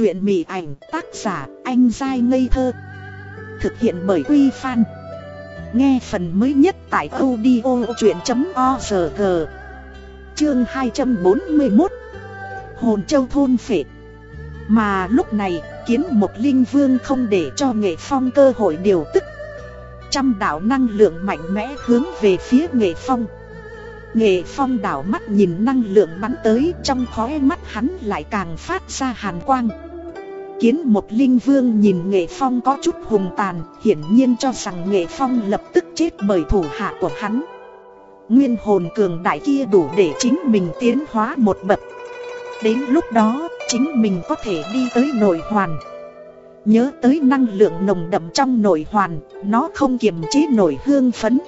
Chuyện mị ảnh tác giả anh dai ngây thơ, Thực hiện bởi Quy Phan. Nghe phần mới nhất tại audio chuyện.org Chương 241 Hồn Châu Thôn Phệ. Mà lúc này, kiến một linh vương không để cho nghệ phong cơ hội điều tức. Trăm đạo năng lượng mạnh mẽ hướng về phía nghệ phong. Nghệ phong đảo mắt nhìn năng lượng bắn tới, trong khóe mắt hắn lại càng phát ra hàn quang. Kiến một linh vương nhìn nghệ phong có chút hùng tàn, Hiển nhiên cho rằng nghệ phong lập tức chết bởi thủ hạ của hắn. Nguyên hồn cường đại kia đủ để chính mình tiến hóa một bậc. Đến lúc đó, chính mình có thể đi tới nội hoàn. Nhớ tới năng lượng nồng đậm trong nội hoàn, Nó không kiềm chế nổi hương phấn.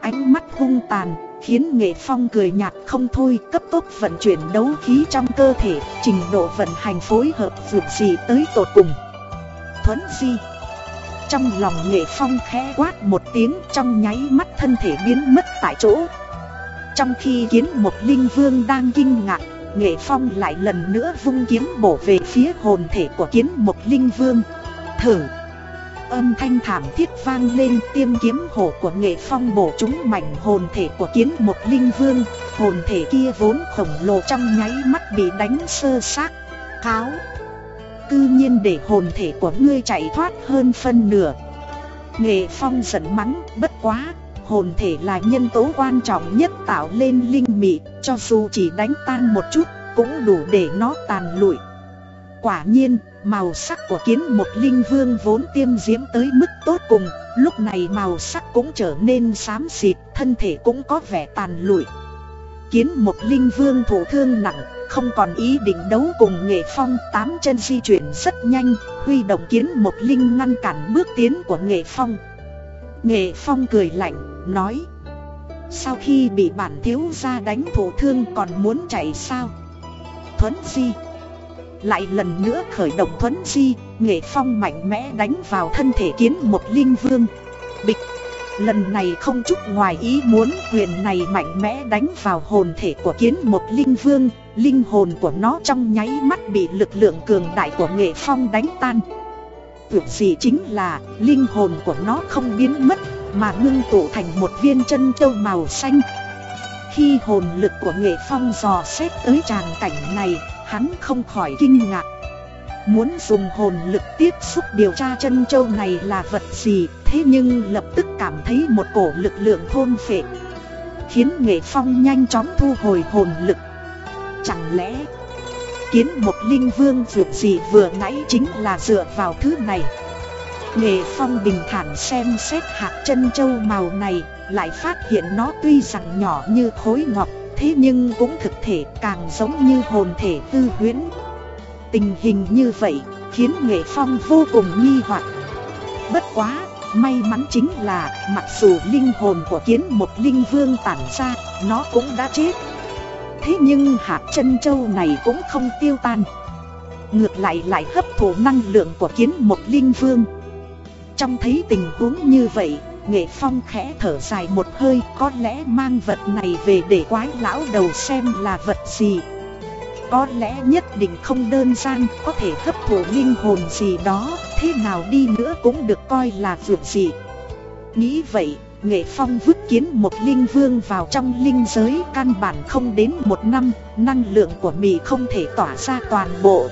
Ánh mắt hung tàn Khiến nghệ phong cười nhạt, không thôi, Cấp tốc vận chuyển đấu khí trong cơ thể, Trình độ vận hành phối hợp vượt gì tới tột cùng. Thuấn di. Trong lòng nghệ phong khẽ quát một tiếng, Trong nháy mắt thân thể biến mất tại chỗ. Trong khi kiến một linh vương đang kinh ngạc, Nghệ phong lại lần nữa vung kiếm bổ về phía hồn thể của kiến một linh vương. Thử Âm thanh thảm thiết vang lên, tiêm kiếm hổ của nghệ phong bổ trúng mảnh hồn thể của kiến một linh vương. Hồn thể kia vốn khổng lồ trong nháy mắt bị đánh sơ xác. Kháo Cư nhiên để hồn thể của ngươi chạy thoát hơn phân nửa. Nghệ phong giận mắng, bất quá, Hồn thể là nhân tố quan trọng nhất tạo lên linh mị, Cho dù chỉ đánh tan một chút, cũng đủ để nó tàn lụi. Quả nhiên Màu sắc của kiến một linh vương vốn tiêm diễm tới mức tốt cùng, Lúc này màu sắc cũng trở nên xám xịt, Thân thể cũng có vẻ tàn lụi. Kiến một linh vương thủ thương nặng, Không còn ý định đấu cùng nghệ phong, Tám chân di chuyển rất nhanh, Huy động kiến một linh ngăn cản bước tiến của nghệ phong. Nghệ phong cười lạnh, nói, Sau khi bị bản thiếu gia đánh thủ thương còn muốn chạy sao? Thuấn di lại lần nữa khởi động thuấn di, Nghệ phong mạnh mẽ đánh vào thân thể kiến một linh vương. Bịch! Lần này không chút ngoài ý muốn, quyền này mạnh mẽ đánh vào hồn thể của kiến một linh vương. Linh hồn của nó trong nháy mắt bị lực lượng cường đại của nghệ phong đánh tan. Việc gì chính là, linh hồn của nó không biến mất, Mà ngưng tụ thành một viên chân châu màu xanh. Khi hồn lực của nghệ phong dò xét tới tràng cảnh này Hắn không khỏi kinh ngạc. Muốn dùng hồn lực tiếp xúc điều tra chân châu này là vật gì, Thế nhưng lập tức cảm thấy một cổ lực lượng thôn phệ, Khiến nghệ phong nhanh chóng thu hồi hồn lực. Chẳng lẽ, Kiến một linh vương vượt gì vừa nãy chính là dựa vào thứ này? Nghệ phong bình thản xem xét hạt chân châu màu này, Lại phát hiện nó tuy rằng nhỏ như khối ngọc thế nhưng cũng thực thể càng giống như hồn thể tư huyễn. Tình hình như vậy khiến Nghệ Phong vô cùng nghi hoặc. Bất quá, may mắn chính là mặc dù linh hồn của kiến một linh vương tản ra, nó cũng đã chết. Thế nhưng hạt chân châu này cũng không tiêu tan. Ngược lại lại hấp thụ năng lượng của kiến một linh vương. Trong thấy tình huống như vậy, Nghệ Phong khẽ thở dài một hơi, Có lẽ mang vật này về để quái lão đầu xem là vật gì. Có lẽ nhất định không đơn giản, Có thể hấp thụ linh hồn gì đó, Thế nào đi nữa cũng được coi là vượt gì. Nghĩ vậy, Nghệ Phong vứt kiến một linh vương vào trong linh giới, Căn bản không đến một năm, Năng lượng của mì không thể tỏa ra toàn bộ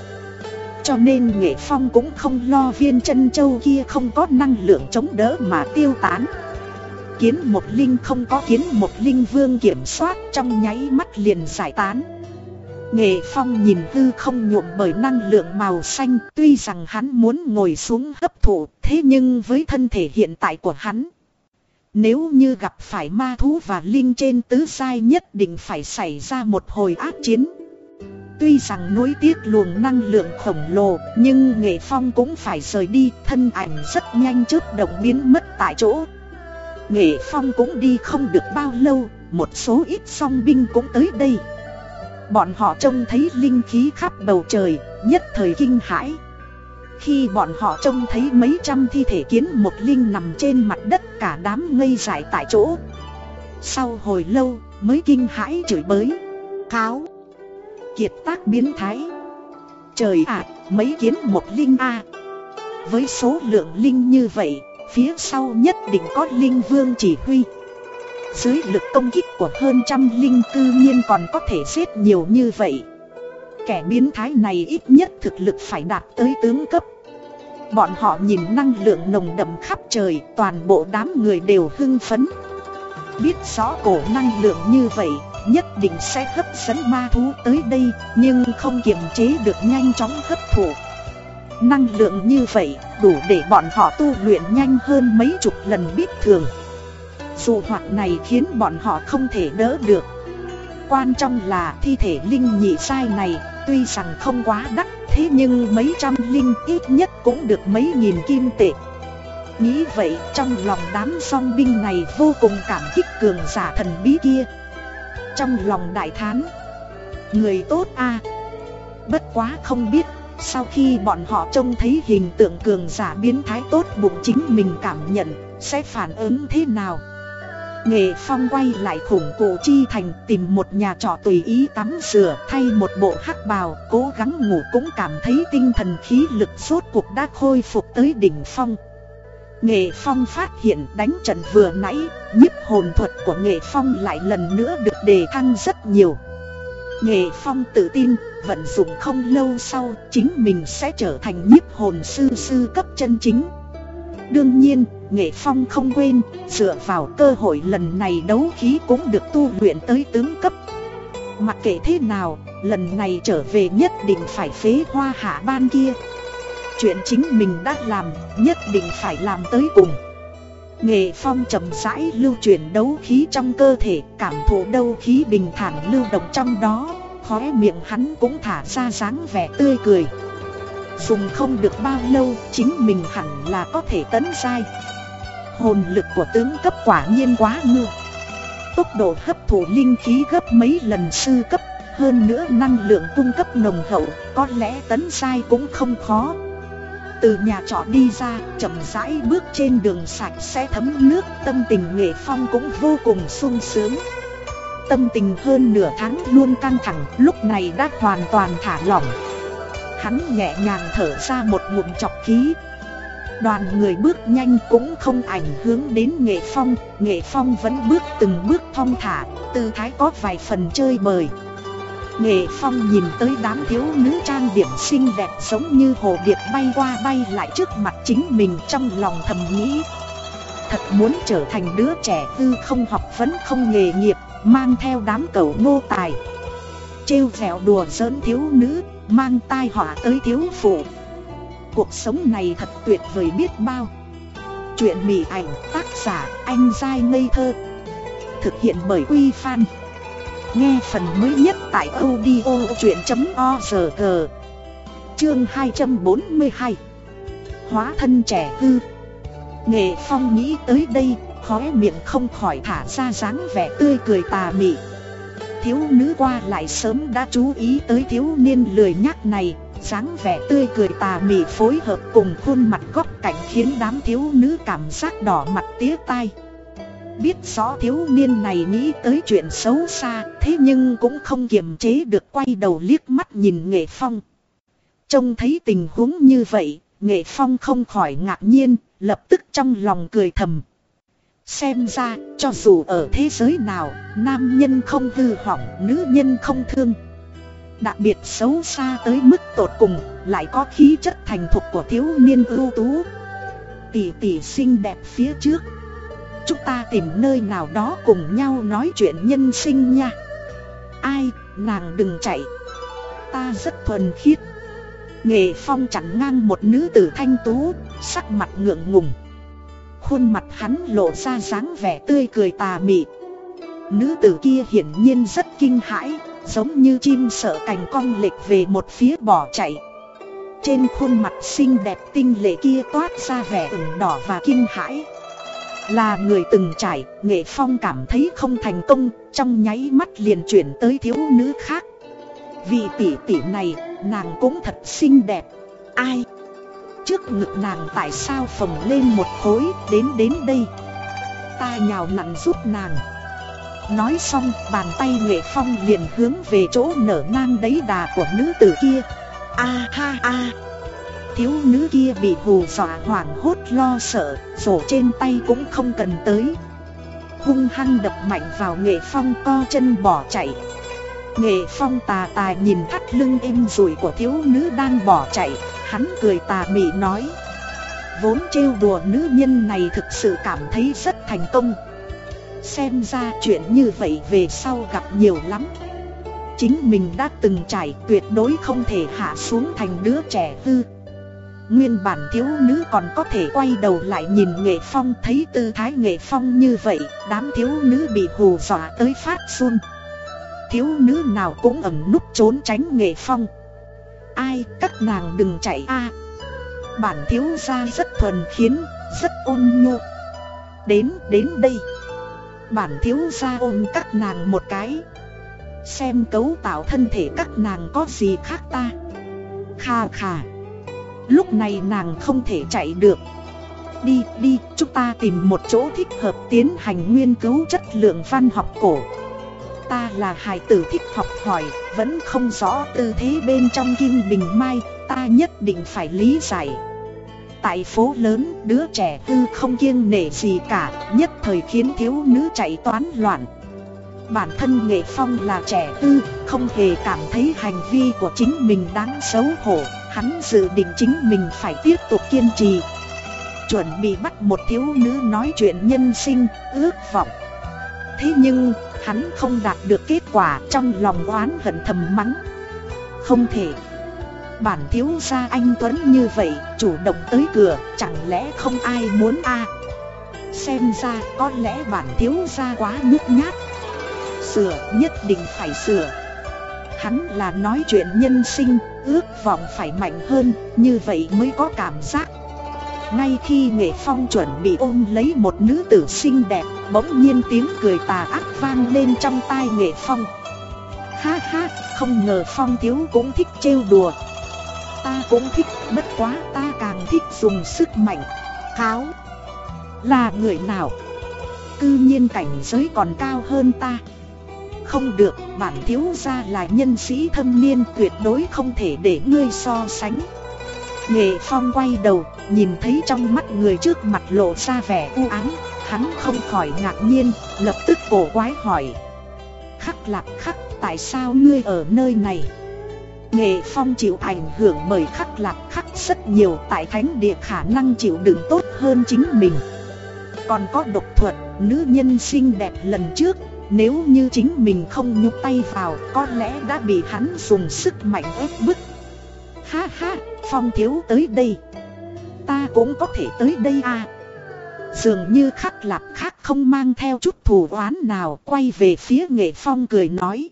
cho nên Nghệ Phong cũng không lo viên chân châu kia không có năng lượng chống đỡ mà tiêu tán. Kiến một linh không có kiến một linh vương kiểm soát trong nháy mắt liền giải tán. Nghệ Phong nhìn hư không nhuộm bởi năng lượng màu xanh, Tuy rằng hắn muốn ngồi xuống hấp thụ, Thế nhưng với thân thể hiện tại của hắn, Nếu như gặp phải ma thú và linh trên tứ sai nhất định phải xảy ra một hồi ác chiến. Tuy rằng nối tiếc luồng năng lượng khổng lồ, Nhưng nghệ phong cũng phải rời đi, Thân ảnh rất nhanh chớp động biến mất tại chỗ. Nghệ phong cũng đi không được bao lâu, Một số ít song binh cũng tới đây. Bọn họ trông thấy linh khí khắp bầu trời, Nhất thời kinh hãi. Khi bọn họ trông thấy mấy trăm thi thể kiến một linh nằm trên mặt đất, Cả đám ngây dại tại chỗ. Sau hồi lâu, mới kinh hãi chửi bới. Kháo! Kiệt tác biến thái. Trời ạ, mấy kiến một linh A. Với số lượng linh như vậy, phía sau nhất định có linh vương chỉ huy. Dưới lực công kích của hơn trăm linh cư nhiên còn có thể giết nhiều như vậy. Kẻ biến thái này ít nhất thực lực phải đạt tới tướng cấp. Bọn họ nhìn năng lượng nồng đậm khắp trời Toàn bộ đám người đều hưng phấn. Biết rõ cổ năng lượng như vậy Nhất định sẽ hấp dẫn ma thú tới đây, Nhưng không kiềm chế được nhanh chóng hấp thụ. Năng lượng như vậy đủ để bọn họ tu luyện nhanh hơn mấy chục lần biết thường. Dù hoạt này khiến bọn họ không thể đỡ được. Quan trọng là thi thể linh nhị sai này, tuy rằng không quá đắt, Thế nhưng mấy trăm linh ít nhất cũng được mấy nghìn kim tệ. Nghĩ vậy, trong lòng đám song binh này vô cùng cảm kích cường giả thần bí kia. Trong lòng đại thán. Người tốt a. Bất quá không biết, Sau khi bọn họ trông thấy hình tượng cường giả biến thái tốt bụng chính mình cảm nhận, Sẽ phản ứng thế nào? Nghệ Phong quay lại khủng cổ chi thành tìm một nhà trọ tùy ý tắm rửa thay một bộ hắc bào, cố gắng ngủ cũng cảm thấy tinh thần khí lực suốt cuộc đã khôi phục tới đỉnh phong. Nghệ Phong phát hiện đánh trận vừa nãy, nhiếp hồn thuật của Nghệ Phong lại lần nữa được đề thăng rất nhiều. Nghệ Phong tự tin, vận dụng không lâu sau chính mình sẽ trở thành nhiếp hồn sư sư cấp chân chính. Đương nhiên, Nghệ Phong không quên, dựa vào cơ hội lần này đấu khí cũng được tu luyện tới tướng cấp. Mặc kệ thế nào, lần này trở về nhất định phải phế hoa hạ ban kia. Chuyện chính mình đã làm, nhất định phải làm tới cùng. Nghệ Phong chậm rãi lưu chuyển đấu khí trong cơ thể, cảm thụ đấu khí bình thản lưu động trong đó, khóe miệng hắn cũng thả ra dáng vẻ tươi cười. Dùng không được bao lâu, chính mình hẳn là có thể tấn sai. Hồn lực của tướng cấp quả nhiên quá ngư Tốc độ hấp thụ linh khí gấp mấy lần sư cấp Hơn nữa năng lượng cung cấp nồng hậu Có lẽ tấn sai cũng không khó từ nhà trọ đi ra, chậm rãi bước trên đường sạch sẽ thấm nước, Tâm tình nghệ phong cũng vô cùng sung sướng. Tâm tình hơn nửa tháng luôn căng thẳng, Lúc này đã hoàn toàn thả lỏng. Hắn nhẹ nhàng thở ra một ngụm chọc khí. Đoàn người bước nhanh cũng không ảnh hưởng đến nghệ phong Nghệ phong vẫn bước từng bước thong thả, Tư thái có vài phần chơi bời. Nghệ phong nhìn tới đám thiếu nữ trang điểm xinh đẹp giống như hồ điệp bay qua bay lại trước mặt chính mình trong lòng thầm nghĩ. Thật muốn trở thành đứa trẻ tư không học vấn không nghề nghiệp, Mang theo đám cậu nô tài. Trêu vẹo đùa giỡn thiếu nữ, Mang tai họa tới thiếu phụ. Cuộc sống này thật tuyệt vời biết bao. Chuyện mỉ ảnh tác giả anh dai ngây thơ. Thực hiện bởi Quy Phan. Nghe phần mới nhất tại audio chuyện.org Chương 242 Hóa thân trẻ hư. Nghệ Phong nghĩ tới đây, Khóe miệng không khỏi thả ra dáng vẻ tươi cười tà mị. Thiếu nữ qua lại sớm đã chú ý tới thiếu niên lười nhắc này, dáng vẻ tươi cười tà mị phối hợp cùng khuôn mặt góc cạnh khiến đám thiếu nữ cảm giác đỏ mặt tía tai. Biết rõ thiếu niên này nghĩ tới chuyện xấu xa, thế nhưng cũng không kiềm chế được quay đầu liếc mắt nhìn Nghệ Phong. Trông thấy tình huống như vậy, Nghệ Phong không khỏi ngạc nhiên, lập tức trong lòng cười thầm. Xem ra, cho dù ở thế giới nào, nam nhân không hư hỏng, nữ nhân không thương. Đặc biệt xấu xa tới mức tột cùng Lại có khí chất thành thục của thiếu niên ưu tú Tỷ tỷ xinh đẹp phía trước Chúng ta tìm nơi nào đó cùng nhau nói chuyện nhân sinh nha. Ai, nàng đừng chạy. Ta rất thuần khiết. Nghệ phong chặn ngang một nữ tử thanh tú Sắc mặt ngượng ngùng. Khuôn mặt hắn lộ ra dáng vẻ tươi cười tà mị. Nữ tử kia hiển nhiên rất kinh hãi Giống như chim sợ cành cong lệch về một phía bỏ chạy. Trên khuôn mặt xinh đẹp tinh lệ kia toát ra vẻ ửng đỏ và kinh hãi. Là người từng trải, nghệ phong cảm thấy không thành công Trong nháy mắt liền chuyển tới thiếu nữ khác. Vì tỷ tỷ này, nàng cũng thật xinh đẹp. Ai? Trước ngực nàng tại sao phồng lên một khối đến đến đây? Ta nhào nặn giúp nàng. Nói xong bàn tay Nghệ Phong liền hướng về chỗ nở nang đấy đà của nữ tử kia. A ha a. Thiếu nữ kia bị hù dọa hoảng hốt lo sợ Rổ trên tay cũng không cần tới. Hung hăng đập mạnh vào nghệ phong co chân bỏ chạy. Nghệ phong tà tà nhìn thắt lưng êm rủi của thiếu nữ đang bỏ chạy, Hắn cười tà mị nói. Vốn trêu đùa nữ nhân này thực sự cảm thấy rất thành công. Xem ra chuyện như vậy về sau gặp nhiều lắm. Chính mình đã từng trải tuyệt đối không thể hạ xuống thành đứa trẻ hư. Nguyên bản thiếu nữ còn có thể quay đầu lại nhìn nghệ phong thấy tư thái nghệ phong như vậy Đám thiếu nữ bị hù dọa tới phát run. Thiếu nữ nào cũng ẩn núp trốn tránh nghệ phong. Ai các nàng đừng chạy a. Bản thiếu gia rất thuần khiến, rất ôn nhu. Đến, đến đây. Bản thiếu gia ôm các nàng một cái. Xem cấu tạo thân thể các nàng có gì khác ta? Kha kha. Lúc này nàng không thể chạy được. Đi đi, chúng ta tìm một chỗ thích hợp tiến hành nghiên cứu chất lượng văn học cổ. Ta là hài tử thích học hỏi, Vẫn không rõ tư thế bên trong kim bình mai, Ta nhất định phải lý giải. Tại phố lớn, đứa trẻ tư không kiêng nể gì cả, Nhất thời khiến thiếu nữ chạy toán loạn. Bản thân Nghệ Phong là trẻ tư Không hề cảm thấy hành vi của chính mình đáng xấu hổ. Hắn dự định chính mình phải tiếp tục kiên trì. Chuẩn bị bắt một thiếu nữ nói chuyện nhân sinh, ước vọng. Thế nhưng, hắn không đạt được kết quả trong lòng oán hận thầm mắng. Không thể. Bản thiếu gia anh Tuấn như vậy, chủ động tới cửa, chẳng lẽ không ai muốn a? Xem ra có lẽ bản thiếu gia quá nhút nhát. Sửa, nhất định phải sửa. Hắn là nói chuyện nhân sinh, ước vọng phải mạnh hơn, như vậy mới có cảm giác. Ngay khi Nghệ Phong chuẩn bị ôm lấy một nữ tử xinh đẹp Bỗng nhiên tiếng cười tà ác vang lên trong tai Nghệ Phong. Ha ha, không ngờ Phong thiếu cũng thích trêu đùa. Ta cũng thích, bất quá ta càng thích dùng sức mạnh. Kháo Là người nào? Cư nhiên cảnh giới còn cao hơn ta. Không được, bản thiếu gia là nhân sĩ thâm niên tuyệt đối không thể để ngươi so sánh Nghệ Phong quay đầu, nhìn thấy trong mắt người trước mặt lộ ra vẻ u ám, hắn không khỏi ngạc nhiên, lập tức cổ quái hỏi. Khắc lạc khắc, tại sao ngươi ở nơi này? Nghệ Phong chịu ảnh hưởng bởi khắc lạc khắc rất nhiều tại thánh địa khả năng chịu đựng tốt hơn chính mình. Còn có độc thuật, nữ nhân xinh đẹp lần trước, nếu như chính mình không nhúc tay vào có lẽ đã bị hắn dùng sức mạnh ép bức. Ha ha, Phong thiếu tới đây. Ta cũng có thể tới đây à. Dường như khắc lạp khác không mang theo chút thù oán nào Quay về phía nghệ phong cười nói.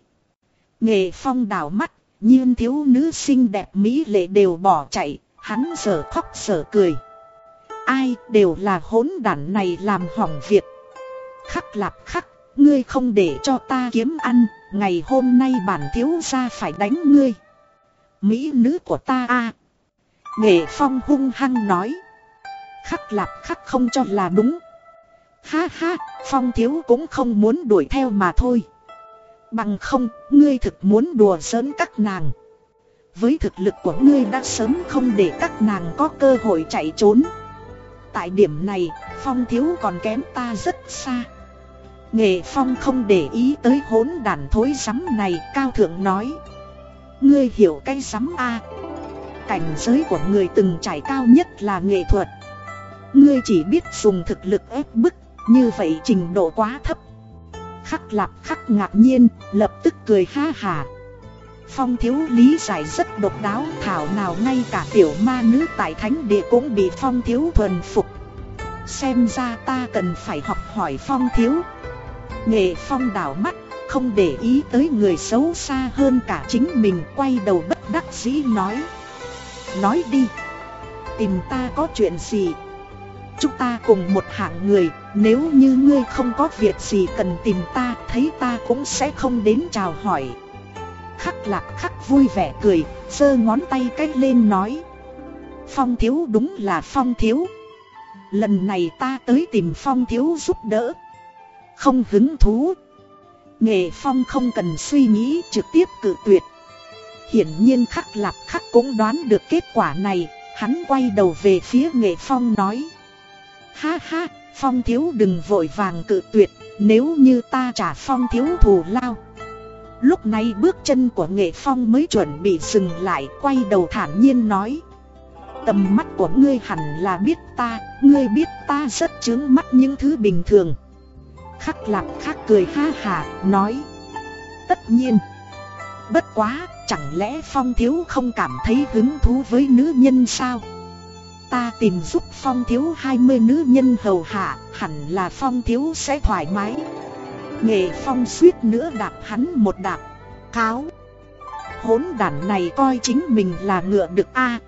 Nghệ phong đảo mắt nhiên thiếu nữ xinh đẹp mỹ lệ đều bỏ chạy Hắn giờ khóc giờ cười. Ai đều là hỗn đản này làm hỏng việc Khắc lạp khắc Ngươi không để cho ta kiếm ăn Ngày hôm nay bản thiếu gia phải đánh ngươi Mỹ nữ của ta a Nghệ Phong hung hăng nói. Khắc lạp khắc không cho là đúng. Ha ha, Phong thiếu cũng không muốn đuổi theo mà thôi. Bằng không, ngươi thực muốn đùa giỡn các nàng. Với thực lực của ngươi đã sớm không để các nàng có cơ hội chạy trốn. Tại điểm này, Phong thiếu còn kém ta rất xa. Nghệ Phong không để ý tới hỗn đàn thối rắm này, cao thượng nói. Ngươi hiểu cái rắm a Cảnh giới của người từng trải cao nhất là nghệ thuật Ngươi chỉ biết dùng thực lực ép bức Như vậy trình độ quá thấp Khắc lạp khắc ngạc nhiên Lập tức cười ha hà Phong thiếu lý giải rất độc đáo, Thảo nào ngay cả tiểu ma nữ tại thánh địa cũng bị phong thiếu thuần phục. Xem ra ta cần phải học hỏi phong thiếu. Nghệ phong đảo mắt, Không để ý tới người xấu xa hơn cả chính mình, Quay đầu bất đắc dĩ nói. Nói đi, Tìm ta có chuyện gì? Chúng ta cùng một hạng người, Nếu như ngươi không có việc gì cần tìm ta, Thấy ta cũng sẽ không đến chào hỏi. Khắc lạc khắc vui vẻ cười giơ ngón tay cách lên nói Phong thiếu đúng là phong thiếu Lần này ta tới tìm phong thiếu giúp đỡ Không hứng thú Nghệ phong không cần suy nghĩ trực tiếp cự tuyệt Hiển nhiên khắc lạp khắc cũng đoán được kết quả này, hắn quay đầu về phía nghệ phong nói. Ha ha, phong thiếu đừng vội vàng cự tuyệt, nếu như ta trả phong thiếu thù lao. Lúc này bước chân của nghệ phong mới chuẩn bị dừng lại, quay đầu thản nhiên nói. Tầm mắt của ngươi hẳn là biết ta, ngươi biết ta rất chướng mắt những thứ bình thường. Khắc lạc khắc cười ha hà, nói. Tất nhiên. Bất quá, chẳng lẽ Phong Thiếu không cảm thấy hứng thú với nữ nhân sao? Ta tìm giúp Phong Thiếu 20 nữ nhân hầu hạ, hẳn là Phong Thiếu sẽ thoải mái. Nghệ Phong suýt nữa đạp hắn một đạp. Cáo. Hốn đản này coi chính mình là ngựa được a.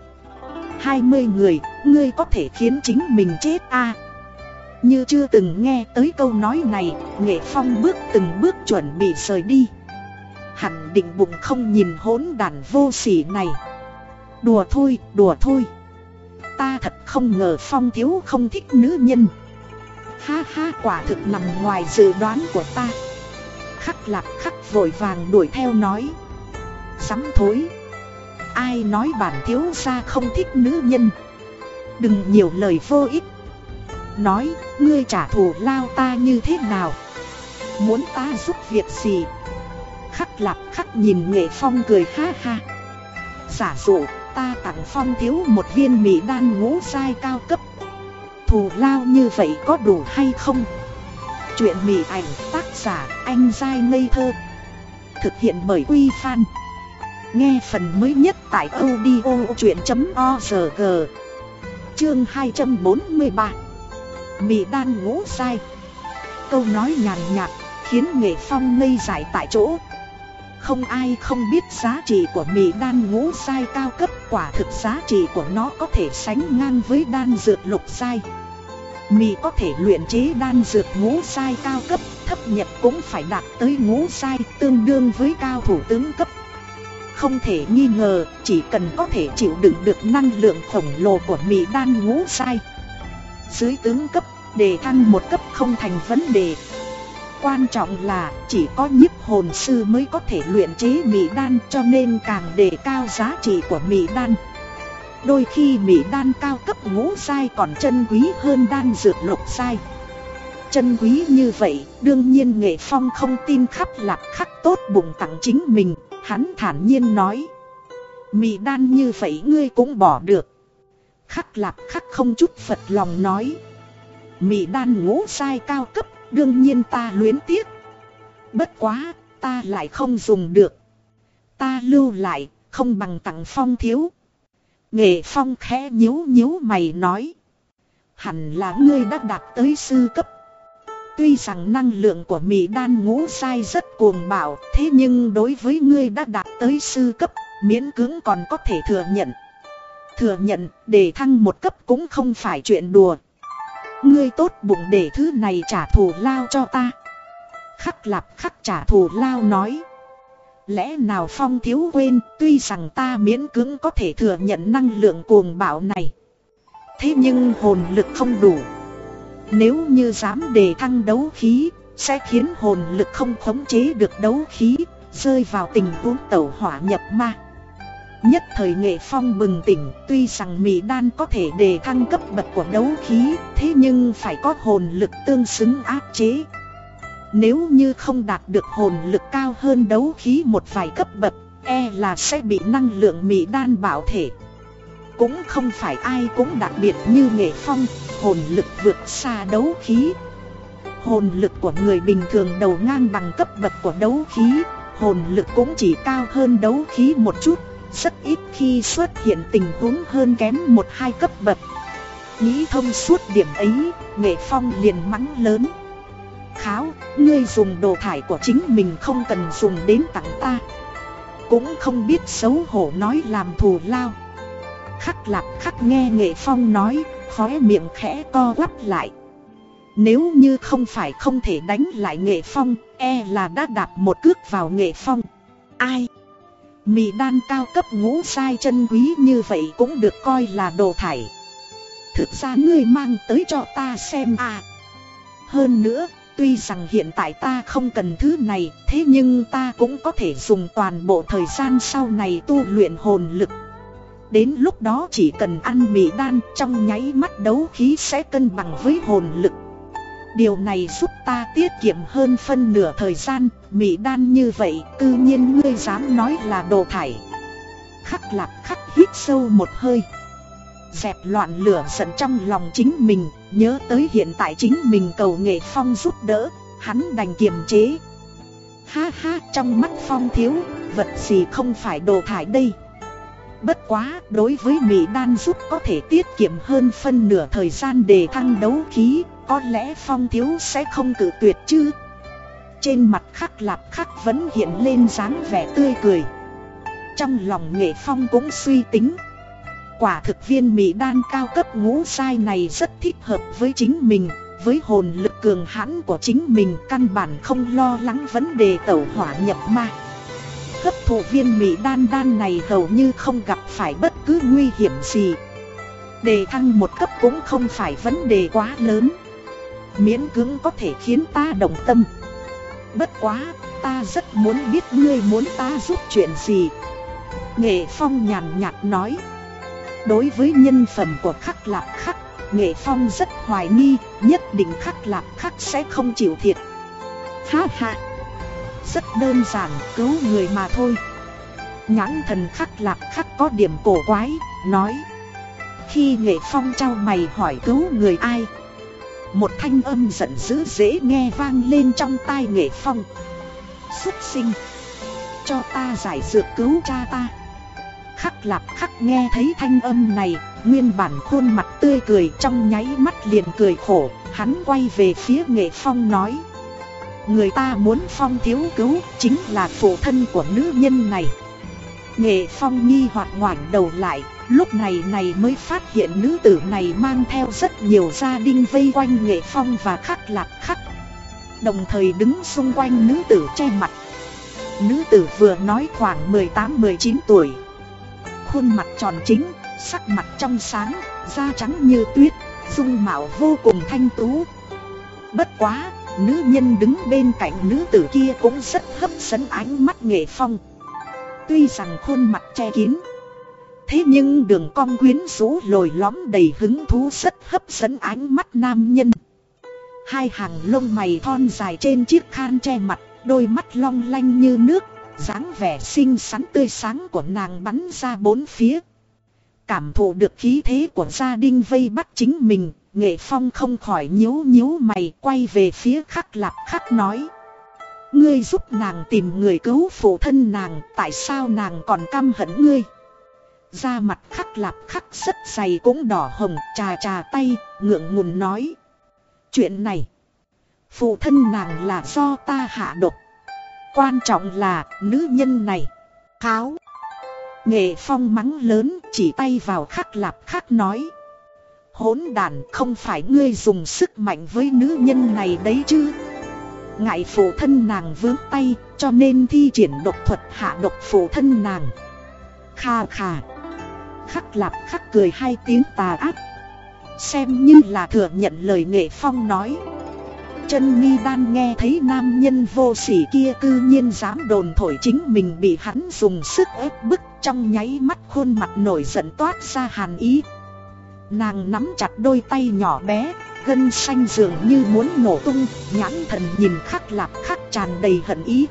Hai mươi người, ngươi có thể khiến chính mình chết a. Như chưa từng nghe tới câu nói này, Nghệ Phong bước từng bước chuẩn bị rời đi. Hẳn định bụng không nhìn hốn đàn vô sỉ này Đùa thôi, đùa thôi Ta thật không ngờ Phong thiếu không thích nữ nhân Ha ha, quả thực nằm ngoài dự đoán của ta. Khắc lạc khắc vội vàng đuổi theo nói. Sắm thối. Ai nói bản thiếu gia không thích nữ nhân? Đừng nhiều lời vô ích. Nói, ngươi trả thù lao ta như thế nào? Muốn ta giúp việc gì? Khắc lạc khắc nhìn nghệ phong cười ha ha. Giả dụ, ta tặng phong thiếu một viên mỹ đan ngũ sai cao cấp. Thù lao như vậy có đủ hay không? Chuyện mỉ ảnh tác giả anh dai ngây thơ, Thực hiện bởi Quy Phan Nghe phần mới nhất tại audio chuyện.org Chương 243 Mỹ đan ngũ sai Câu nói nhàn nhạt khiến nghệ phong ngây dại tại chỗ không ai không biết giá trị của mì đan ngũ sai cao cấp quả thực giá trị của nó có thể sánh ngang với đan dược lục sai. Mì có thể luyện chế đan dược ngũ sai cao cấp, thấp nhất cũng phải đạt tới ngũ sai tương đương với cao thủ tướng cấp. Không thể nghi ngờ, chỉ cần có thể chịu đựng được năng lượng khổng lồ của mì đan ngũ sai. Dưới tướng cấp, để thăng một cấp không thành vấn đề, Quan trọng là chỉ có nhiếp hồn sư mới có thể luyện chế mị đan cho nên càng đề cao giá trị của mị đan. Đôi khi mị đan cao cấp ngũ sai còn chân quý hơn đan dược lục sai. Chân quý như vậy, đương nhiên nghệ phong không tin khắp lạc khắc tốt bụng tặng chính mình, hắn thản nhiên nói. Mị đan như vậy ngươi cũng bỏ được. Khắc lạc khắc không chút phật lòng nói. Mị đan ngũ sai cao cấp Đương nhiên ta luyến tiếc. Bất quá, ta lại không dùng được. Ta lưu lại, không bằng tặng phong thiếu. Nghệ phong khẽ nhíu nhíu mày nói. Hẳn là ngươi đã đạt tới sư cấp. Tuy rằng năng lượng của Mỹ đan ngũ sai rất cuồng bạo, thế nhưng đối với ngươi đã đạt tới sư cấp, miễn cưỡng còn có thể thừa nhận. Thừa nhận, để thăng một cấp cũng không phải chuyện đùa, Ngươi tốt bụng để thứ này trả thù lao cho ta Khắc lạp khắc trả thù lao nói Lẽ nào phong thiếu quên, Tuy rằng ta miễn cưỡng có thể thừa nhận năng lượng cuồng bạo này, Thế nhưng hồn lực không đủ. Nếu như dám đề thăng đấu khí, Sẽ khiến hồn lực không khống chế được đấu khí, Rơi vào tình huống tẩu hỏa nhập ma. Nhất thời nghệ phong bừng tỉnh, Tuy rằng Mỹ đan có thể đề thăng cấp bậc của đấu khí, Thế nhưng phải có hồn lực tương xứng áp chế. Nếu như không đạt được hồn lực cao hơn đấu khí một vài cấp bậc E là sẽ bị năng lượng mị đan bảo thể. Cũng không phải ai cũng đặc biệt như nghệ phong Hồn lực vượt xa đấu khí. Hồn lực của người bình thường đầu ngang bằng cấp bậc của đấu khí Hồn lực cũng chỉ cao hơn đấu khí một chút rất ít khi xuất hiện tình huống hơn kém một hai cấp bậc. Nghĩ thông suốt điểm ấy, nghệ phong liền mắng lớn. Kháo, ngươi dùng đồ thải của chính mình không cần dùng đến tặng ta. Cũng không biết xấu hổ nói làm thù lao. Khắc lạp khắc nghe nghệ phong nói, khóe miệng khẽ co quắp lại. Nếu như không phải không thể đánh lại nghệ phong, e là đã đạp một cước vào nghệ phong. Ai? Mì đan cao cấp ngũ sai chân quý như vậy cũng được coi là đồ thải. Thực ra ngươi mang tới cho ta xem à. Hơn nữa, Tuy rằng hiện tại ta không cần thứ này, thế nhưng ta cũng có thể dùng toàn bộ thời gian sau này tu luyện hồn lực. Đến lúc đó chỉ cần ăn mì đan trong nháy mắt đấu khí sẽ cân bằng với hồn lực. Điều này giúp ta tiết kiệm hơn phân nửa thời gian, mì đan như vậy, tự nhiên ngươi dám nói là đồ thải. Khắc lạc khắc hít sâu một hơi. Dẹp loạn lửa giận trong lòng chính mình, nhớ tới hiện tại chính mình cầu nghệ phong giúp đỡ, hắn đành kiềm chế. Ha ha, trong mắt phong thiếu, vật gì không phải đồ thải đây. Bất quá, đối với Mỹ đan giúp có thể tiết kiệm hơn phân nửa thời gian để thăng đấu khí, có lẽ phong thiếu sẽ không cử tuyệt chứ. Trên mặt khắc lạp khắc vẫn hiện lên dáng vẻ tươi cười. Trong lòng nghệ phong cũng suy tính. Quả thực viên Mỹ đan cao cấp ngũ sai này rất thích hợp với chính mình, với hồn lực cường hãn của chính mình căn bản không lo lắng vấn đề tẩu hỏa nhập ma. Hấp thụ viên Mỹ đan đan này hầu như không gặp phải bất cứ nguy hiểm gì. Đề thăng một cấp cũng không phải vấn đề quá lớn. Miễn cưỡng có thể khiến ta đồng tâm. Bất quá, ta rất muốn biết ngươi muốn ta giúp chuyện gì. Nghệ Phong nhàn nhạt nói. Đối với nhân phẩm của khắc lạc khắc, Nghệ Phong rất hoài nghi, nhất định khắc lạc khắc sẽ không chịu thiệt. Ha ha! Rất đơn giản, cứu người mà thôi. Nhãn thần khắc lạc khắc có điểm cổ quái, nói. Khi Nghệ Phong trao mày hỏi cứu người ai? Một thanh âm giận dữ dễ nghe vang lên trong tai Nghệ Phong. Xuất sinh! Cho ta giải dược cứu cha ta. Khắc lạp khắc nghe thấy thanh âm này, nguyên bản khuôn mặt tươi cười trong nháy mắt liền cười khổ, hắn quay về phía nghệ phong nói. Người ta muốn phong thiếu cứu chính là phụ thân của nữ nhân này. Nghệ phong nghi hoặc ngoảnh đầu lại, lúc này này mới phát hiện nữ tử này mang theo rất nhiều gia đình vây quanh nghệ phong và khắc lạp khắc. Đồng thời đứng xung quanh nữ tử che mặt. Nữ tử vừa nói khoảng 18-19 tuổi khuôn mặt tròn chính, sắc mặt trong sáng, da trắng như tuyết, dung mạo vô cùng thanh tú. Bất quá, nữ nhân đứng bên cạnh nữ tử kia cũng rất hấp dẫn ánh mắt nghệ phong. Tuy rằng khuôn mặt che kín, thế nhưng đường cong quyến rũ lồi lõm đầy hứng thú rất hấp dẫn ánh mắt nam nhân. Hai hàng lông mày thon dài trên chiếc khan che mặt, đôi mắt long lanh như nước, dáng vẻ xinh xắn tươi sáng của nàng bắn ra bốn phía. Cảm thụ được khí thế của gia đình vây bắt chính mình, nghệ phong không khỏi nhíu nhíu mày quay về phía khắc lạp khắc nói. Ngươi giúp nàng tìm người cứu phụ thân nàng, tại sao nàng còn căm hận ngươi? Da mặt khắc lạp khắc rất dày cũng đỏ hồng, trà trà tay, ngượng ngùng nói. Chuyện này, phụ thân nàng là do ta hạ độc. Quan trọng là, nữ nhân này. Kháo. Nghệ phong mắng lớn, chỉ tay vào khắc lạp khắc nói. Hỗn đàn, không phải ngươi dùng sức mạnh với nữ nhân này đấy chứ. Ngại phụ thân nàng vướng tay, cho nên thi triển độc thuật hạ độc phụ thân nàng. Kha kha. Khắc lạp khắc cười hai tiếng tà ác. Xem như là thừa nhận lời nghệ phong nói. Chân mi đan nghe thấy nam nhân vô sỉ kia cư nhiên dám đồn thổi chính mình bị hắn dùng sức ép bức trong nháy mắt khuôn mặt nổi giận toát ra hàn ý. Nàng nắm chặt đôi tay nhỏ bé, gân xanh dường như muốn nổ tung, nhãn thần nhìn khắc lạp khắc tràn đầy hận ý.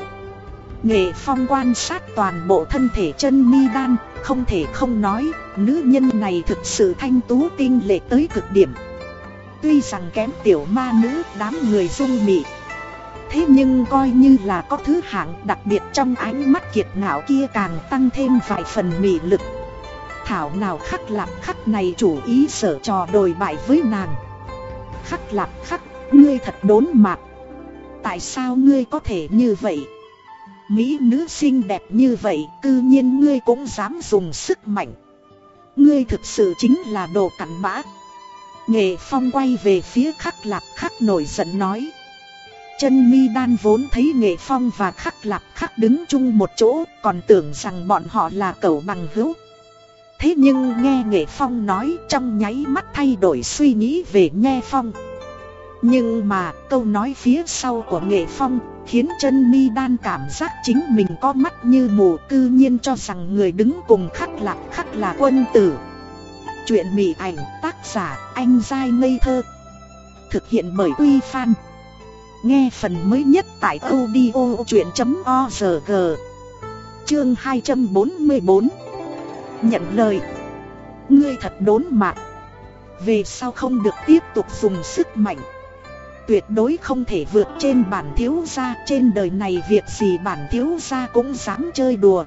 Nghệ phong quan sát toàn bộ thân thể chân mi đan, không thể không nói, nữ nhân này thực sự thanh tú tinh lệ tới cực điểm. Tuy rằng kém tiểu ma nữ đám người dung mị. Thế nhưng coi như là có thứ hạng đặc biệt trong ánh mắt kiệt ngạo kia càng tăng thêm vài phần mị lực. Thảo nào khắc lạp khắc này chủ ý sở trò đồi bại với nàng. Khắc lạp khắc, ngươi thật đốn mạc. Tại sao ngươi có thể như vậy? Mỹ nữ xinh đẹp như vậy, cư nhiên ngươi cũng dám dùng sức mạnh. Ngươi thực sự chính là đồ cặn bã. Nghệ Phong quay về phía khắc lạp, khắc nổi giận nói. Chân mi đan vốn thấy Nghệ Phong và khắc lạp, khắc đứng chung một chỗ, còn tưởng rằng bọn họ là cẩu bằng hữu. Thế nhưng nghe Nghệ Phong nói, trong nháy mắt thay đổi suy nghĩ về nghe Phong. Nhưng mà, câu nói phía sau của nghệ phong khiến chân mi đan cảm giác chính mình có mắt như mù, cư nhiên cho rằng người đứng cùng khắc lạc khắc là quân tử. Chuyện mị ảnh tác giả anh dai ngây thơ, Thực hiện bởi Uy Fan Nghe phần mới nhất tại audio chuyện.org Chương 244 Nhận lời. Ngươi thật đốn mạng. Về sao không được tiếp tục dùng sức mạnh? Tuyệt đối không thể vượt trên bản thiếu gia. Trên đời này việc gì bản thiếu gia cũng dám chơi đùa.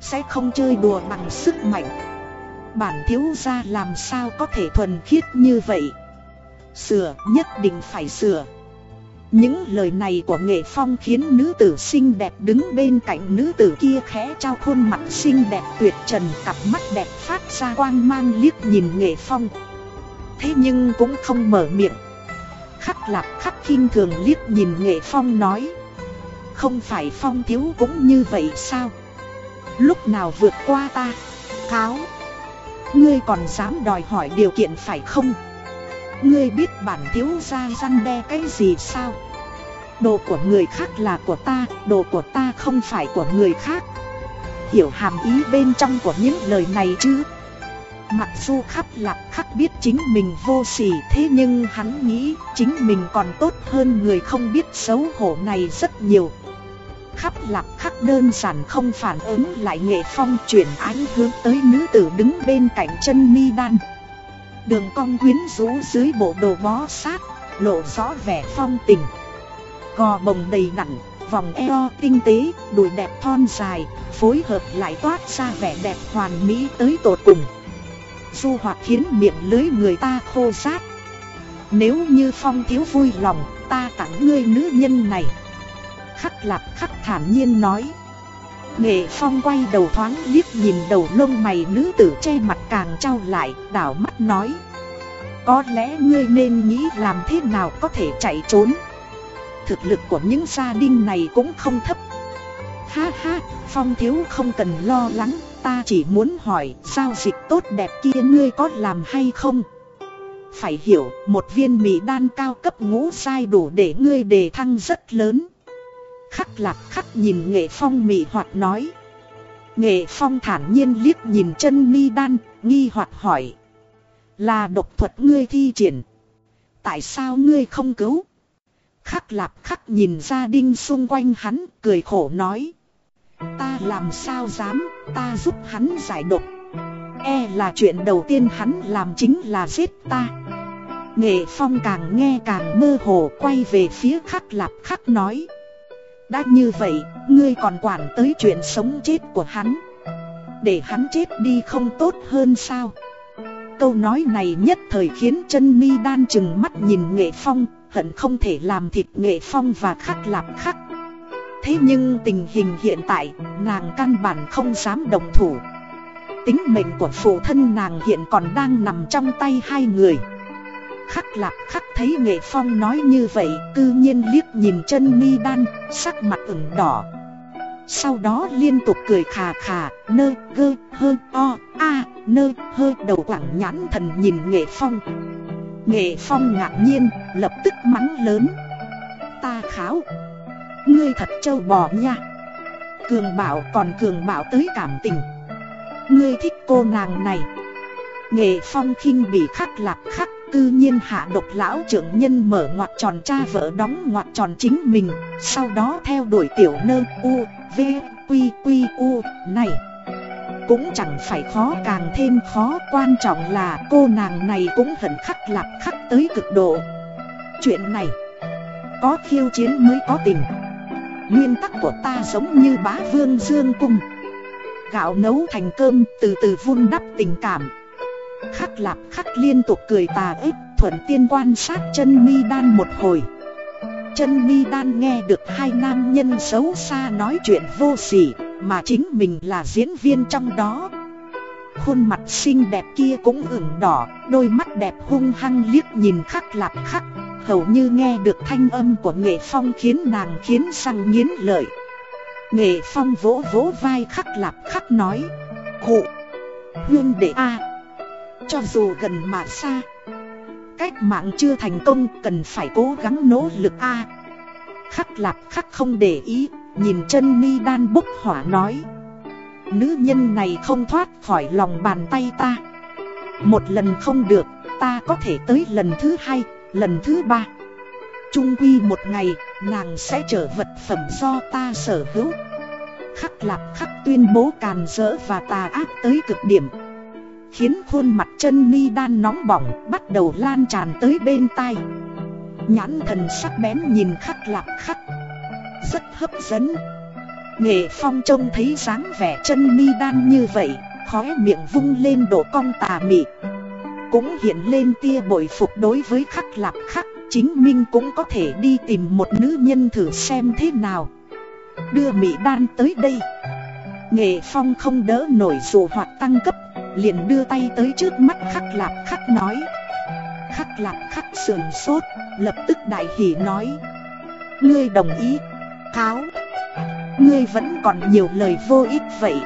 Sẽ không chơi đùa bằng sức mạnh. Bản thiếu gia làm sao có thể thuần khiết như vậy? Sửa nhất định phải sửa. Những lời này của nghệ phong khiến nữ tử xinh đẹp đứng bên cạnh nữ tử kia khẽ trao khuôn mặt xinh đẹp tuyệt trần, cặp mắt đẹp phát ra quang mang liếc nhìn nghệ phong. Thế nhưng cũng không mở miệng. Khắc lạc khắc khinh thường liếc nhìn nghệ phong nói, Không phải phong thiếu cũng như vậy sao? Lúc nào vượt qua ta? Cáo. Ngươi còn dám đòi hỏi điều kiện phải không? Ngươi biết bản thiếu gia răn đe cái gì sao? Đồ của người khác là của ta, Đồ của ta không phải của người khác. Hiểu hàm ý bên trong của những lời này chứ? Mặc dù khắp lạc khắc biết chính mình vô sỉ, Thế nhưng hắn nghĩ chính mình còn tốt hơn người không biết xấu hổ này rất nhiều. Khắp lạc khắc đơn giản không phản ứng lại nghệ phong chuyển ánh hướng tới nữ tử đứng bên cạnh chân mi đan Đường cong quyến rũ dưới bộ đồ bó sát, lộ rõ vẻ phong tình. Gò bồng đầy đặn, vòng eo tinh tế, đùi đẹp thon dài, phối hợp lại toát ra vẻ đẹp hoàn mỹ tới tột cùng. Du hoạt khiến miệng lưới người ta khô sát Nếu như phong thiếu vui lòng, ta tặng ngươi nữ nhân này. Khắc lạc khắc thản nhiên nói. Nghệ Phong quay đầu thoáng liếc nhìn đầu lông mày nữ tử che mặt càng trao lại, đảo mắt nói. Có lẽ ngươi nên nghĩ làm thế nào có thể chạy trốn. Thực lực của những gia đình này cũng không thấp. Ha ha, Phong thiếu không cần lo lắng Ta chỉ muốn hỏi giao dịch tốt đẹp kia ngươi có làm hay không? Phải hiểu, một viên mỹ đan cao cấp ngũ sai đủ để ngươi đề thăng rất lớn. Khắc lạc khắc nhìn nghệ phong mị hoạt nói. Nghệ phong thản nhiên liếc nhìn chân mi đan, nghi hoạt hỏi. Là độc thuật ngươi thi triển. Tại sao ngươi không cứu? Khắc lạp khắc nhìn gia đình xung quanh hắn cười khổ nói. Ta làm sao dám ta giúp hắn giải độc. E là chuyện đầu tiên hắn làm chính là giết ta. Nghệ phong càng nghe càng mơ hồ quay về phía khắc lạp khắc nói đã như vậy, ngươi còn quản tới chuyện sống chết của hắn. Để hắn chết đi không tốt hơn sao? Câu nói này nhất thời khiến chân mi đan chừng mắt nhìn nghệ phong Hận không thể làm thịt nghệ phong và khắc lạp khắc. Thế nhưng tình hình hiện tại, nàng căn bản không dám đồng thủ. Tính mệnh của phụ thân nàng hiện còn đang nằm trong tay hai người. Khắc lạc khắc thấy nghệ phong nói như vậy, Cư nhiên liếc nhìn chân mi đan, Sắc mặt ửng đỏ. Sau đó liên tục cười khà khà, Nơ, gơ, hơ, o, a, Nơ, hơ, đầu quảng nhãn thần nhìn nghệ phong. Nghệ phong ngạc nhiên, Lập tức mắng lớn. Ta kháo, Ngươi thật trâu bò nha. Cường bảo còn cường bảo tới cảm tình. Ngươi thích cô nàng này. Nghệ phong khinh bị khắc lạc khắc Cư nhiên hạ độc lão trưởng nhân mở ngoặt tròn cha vợ đóng ngoặt tròn chính mình Sau đó theo đuổi tiểu nơ u, v, quy quy u này. Cũng chẳng phải khó càng thêm khó Quan trọng là cô nàng này cũng hận khắc lạc khắc tới cực độ. Chuyện này Có khiêu chiến mới có tình. Nguyên tắc của ta giống như bá vương dương cung. Gạo nấu thành cơm từ từ vun đắp tình cảm. Khắc lạp khắc liên tục cười tà ếp thuận tiên quan sát chân mi đan một hồi. Chân mi đan nghe được hai nam nhân xấu xa nói chuyện vô sỉ, Mà chính mình là diễn viên trong đó. Khuôn mặt xinh đẹp kia cũng ửng đỏ, Đôi mắt đẹp hung hăng liếc nhìn khắc lạp khắc, Hầu như nghe được thanh âm của nghệ phong khiến nàng khiến răng nghiến lợi. Nghệ phong vỗ vỗ vai khắc lạp khắc nói Khụ Hương đệ a cho dù gần mà xa, Cách mạng chưa thành công cần phải cố gắng nỗ lực a. Khắc lạp khắc không để ý, Nhìn chân ni đan bốc hỏa nói, Nữ nhân này không thoát khỏi lòng bàn tay ta. Một lần không được, Ta có thể tới lần thứ hai, Lần thứ ba. Trung quy một ngày, Nàng sẽ trở vật phẩm do ta sở hữu. Khắc lạp khắc tuyên bố càn rỡ và tà ác tới cực điểm. Khiến khuôn mặt chân ni đan nóng bỏng Bắt đầu lan tràn tới bên tai. Nhãn thần sắc bén nhìn khắc lạc khắc, Rất hấp dẫn. Nghệ phong trông thấy dáng vẻ chân ni đan như vậy, Khóe miệng vung lên độ cong tà mị. Cũng hiện lên tia bội phục đối với khắc lạc khắc, Chính Minh cũng có thể đi tìm một nữ nhân thử xem thế nào. Đưa Mỹ Đan tới đây. Nghệ Phong không đỡ nổi dù hoặc tăng cấp Liền đưa tay tới trước mắt khắc lạp khắc nói. Khắc lạp khắc sườn sốt, Lập tức đại hỉ nói. Ngươi đồng ý Kháo Ngươi vẫn còn nhiều lời vô ích vậy.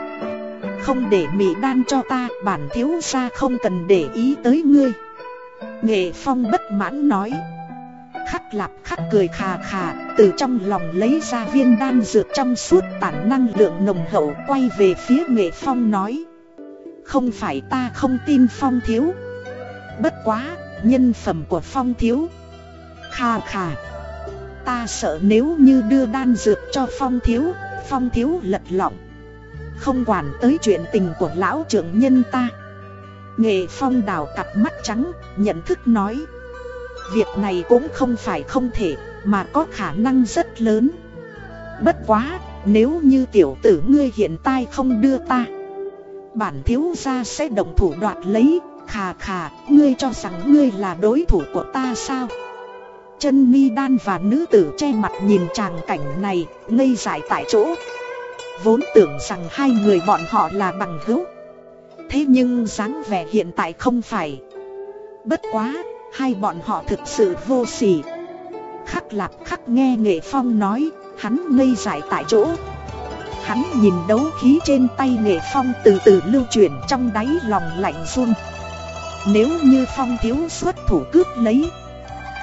Không để Mỹ Đan cho ta, Bản thiếu gia không cần để ý tới ngươi. Nghệ Phong bất mãn nói. Khắc lạp khắc cười khà khà, Từ trong lòng lấy ra viên đan dược trong suốt tản năng lượng nồng hậu Quay về phía nghệ phong nói. Không phải ta không tin phong thiếu. Bất quá, nhân phẩm của phong thiếu. Khà khà Ta sợ nếu như đưa đan dược cho phong thiếu Phong thiếu lật lọng. Không quản tới chuyện tình của lão trưởng nhân ta. Nghệ phong đào cặp mắt trắng Nhận thức nói. Việc này cũng không phải không thể Mà có khả năng rất lớn. Bất quá Nếu như tiểu tử ngươi hiện tại không đưa ta. Bản thiếu gia sẽ động thủ đoạt lấy. Khà khà, Ngươi cho rằng ngươi là đối thủ của ta sao? Chân mi đan và nữ tử che mặt nhìn tràng cảnh này, Ngây dại tại chỗ. Vốn tưởng rằng hai người bọn họ là bằng hữu. Thế nhưng dáng vẻ hiện tại không phải. Bất quá, Hai bọn họ thực sự vô sỉ. Khắc lạc khắc nghe nghệ phong nói, Hắn ngây dại tại chỗ. Hắn nhìn đấu khí trên tay nghệ phong từ từ lưu chuyển trong đáy lòng lạnh run. Nếu như phong thiếu xuất thủ cướp lấy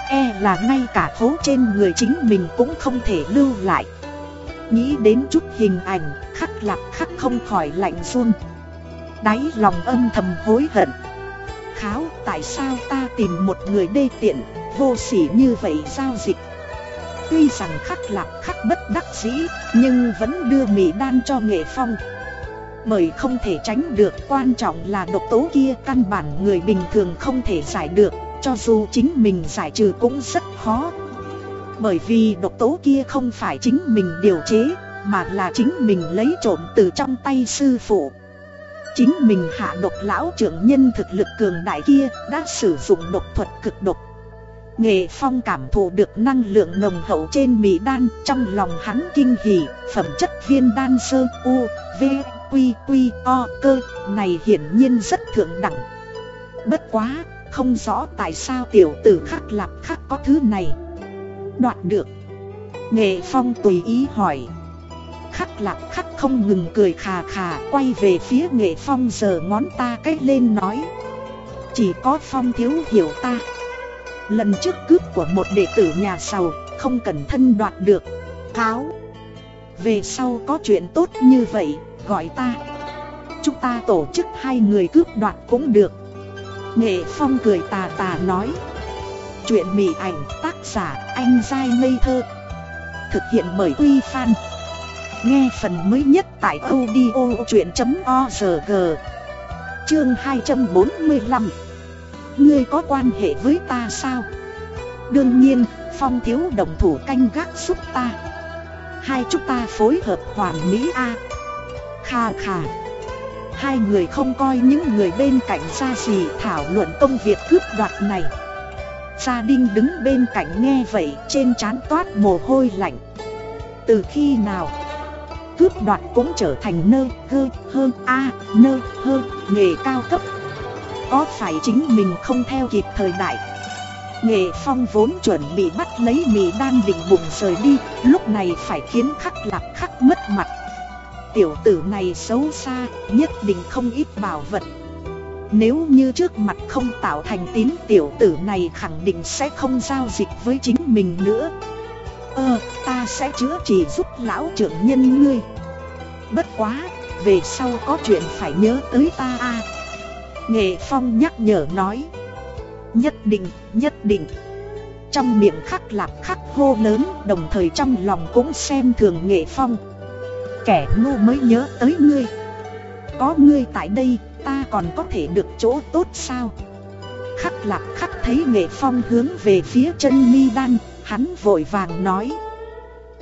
E là ngay cả khố trên người chính mình cũng không thể lưu lại. Nghĩ đến chút hình ảnh khắc lạc khắc không khỏi lạnh run. Đáy lòng âm thầm hối hận. Kháo tại sao ta tìm một người đê tiện, vô sỉ như vậy giao dịch. Tuy rằng khắc lạc khắc bất đắc dĩ, nhưng vẫn đưa mỹ đan cho nghệ phong. Bởi không thể tránh được quan trọng là độc tố kia căn bản người bình thường không thể giải được, cho dù chính mình giải trừ cũng rất khó. Bởi vì độc tố kia không phải chính mình điều chế, mà là chính mình lấy trộm từ trong tay sư phụ. Chính mình hạ độc lão trưởng nhân thực lực cường đại kia đã sử dụng độc thuật cực độc Nghệ phong cảm thụ được năng lượng nồng hậu trên mì đan, Trong lòng hắn kinh hỉ, Phẩm chất viên đan sơ, u, v quy quy o, cơ, Này hiển nhiên rất thượng đẳng. Bất quá, Không rõ tại sao tiểu tử khắc lạp khắc có thứ này. Đoạt được. Nghệ phong tùy ý hỏi. Khắc lạc khắc không ngừng cười khà khà, Quay về phía nghệ phong giờ ngón ta cách lên nói. Chỉ có phong thiếu hiểu ta. Lần trước cướp của một đệ tử nhà giàu, Không cần thân đoạt được. Tháo Về sau có chuyện tốt như vậy, Gọi ta. Chúng ta tổ chức hai người cướp đoạt cũng được. Nghệ phong cười tà tà nói. Chuyện mỉ ảnh tác giả anh dai ngây thơ. Thực hiện bởi Uy Fan Nghe phần mới nhất tại audio chuyện.org Chương 245 Ngươi có quan hệ với ta sao? Đương nhiên, Phong thiếu đồng thủ canh gác giúp ta. Hai chúng ta phối hợp hoàn mỹ A. Kha kha. Hai người không coi những người bên cạnh ra gì thảo luận công việc cướp đoạt này. Gia Đinh đứng bên cạnh nghe vậy trên trán toát mồ hôi lạnh. Từ khi nào cướp đoạt cũng trở thành nơ gơ hơn a nơ hơ nghề cao cấp. Có phải chính mình không theo kịp thời đại? Nghệ phong vốn chuẩn bị bắt lấy mì đan định bụng rời đi Lúc này phải khiến khắc lạc khắc mất mặt. Tiểu tử này xấu xa Nhất định không ít bảo vật. Nếu như trước mặt không tạo thành tín tiểu tử này khẳng định sẽ không giao dịch với chính mình nữa. Ờ, ta sẽ chữa trị giúp lão trưởng nhân ngươi. Bất quá, về sau có chuyện phải nhớ tới ta a. Nghệ Phong nhắc nhở nói. Nhất định, nhất định. Trong miệng khắc lạp khắc hô lớn Đồng thời trong lòng cũng xem thường Nghệ Phong. Kẻ ngu mới nhớ tới ngươi. Có ngươi tại đây ta còn có thể được chỗ tốt sao? Khắc lạp khắc thấy Nghệ Phong hướng về phía chân mi đan Hắn vội vàng nói.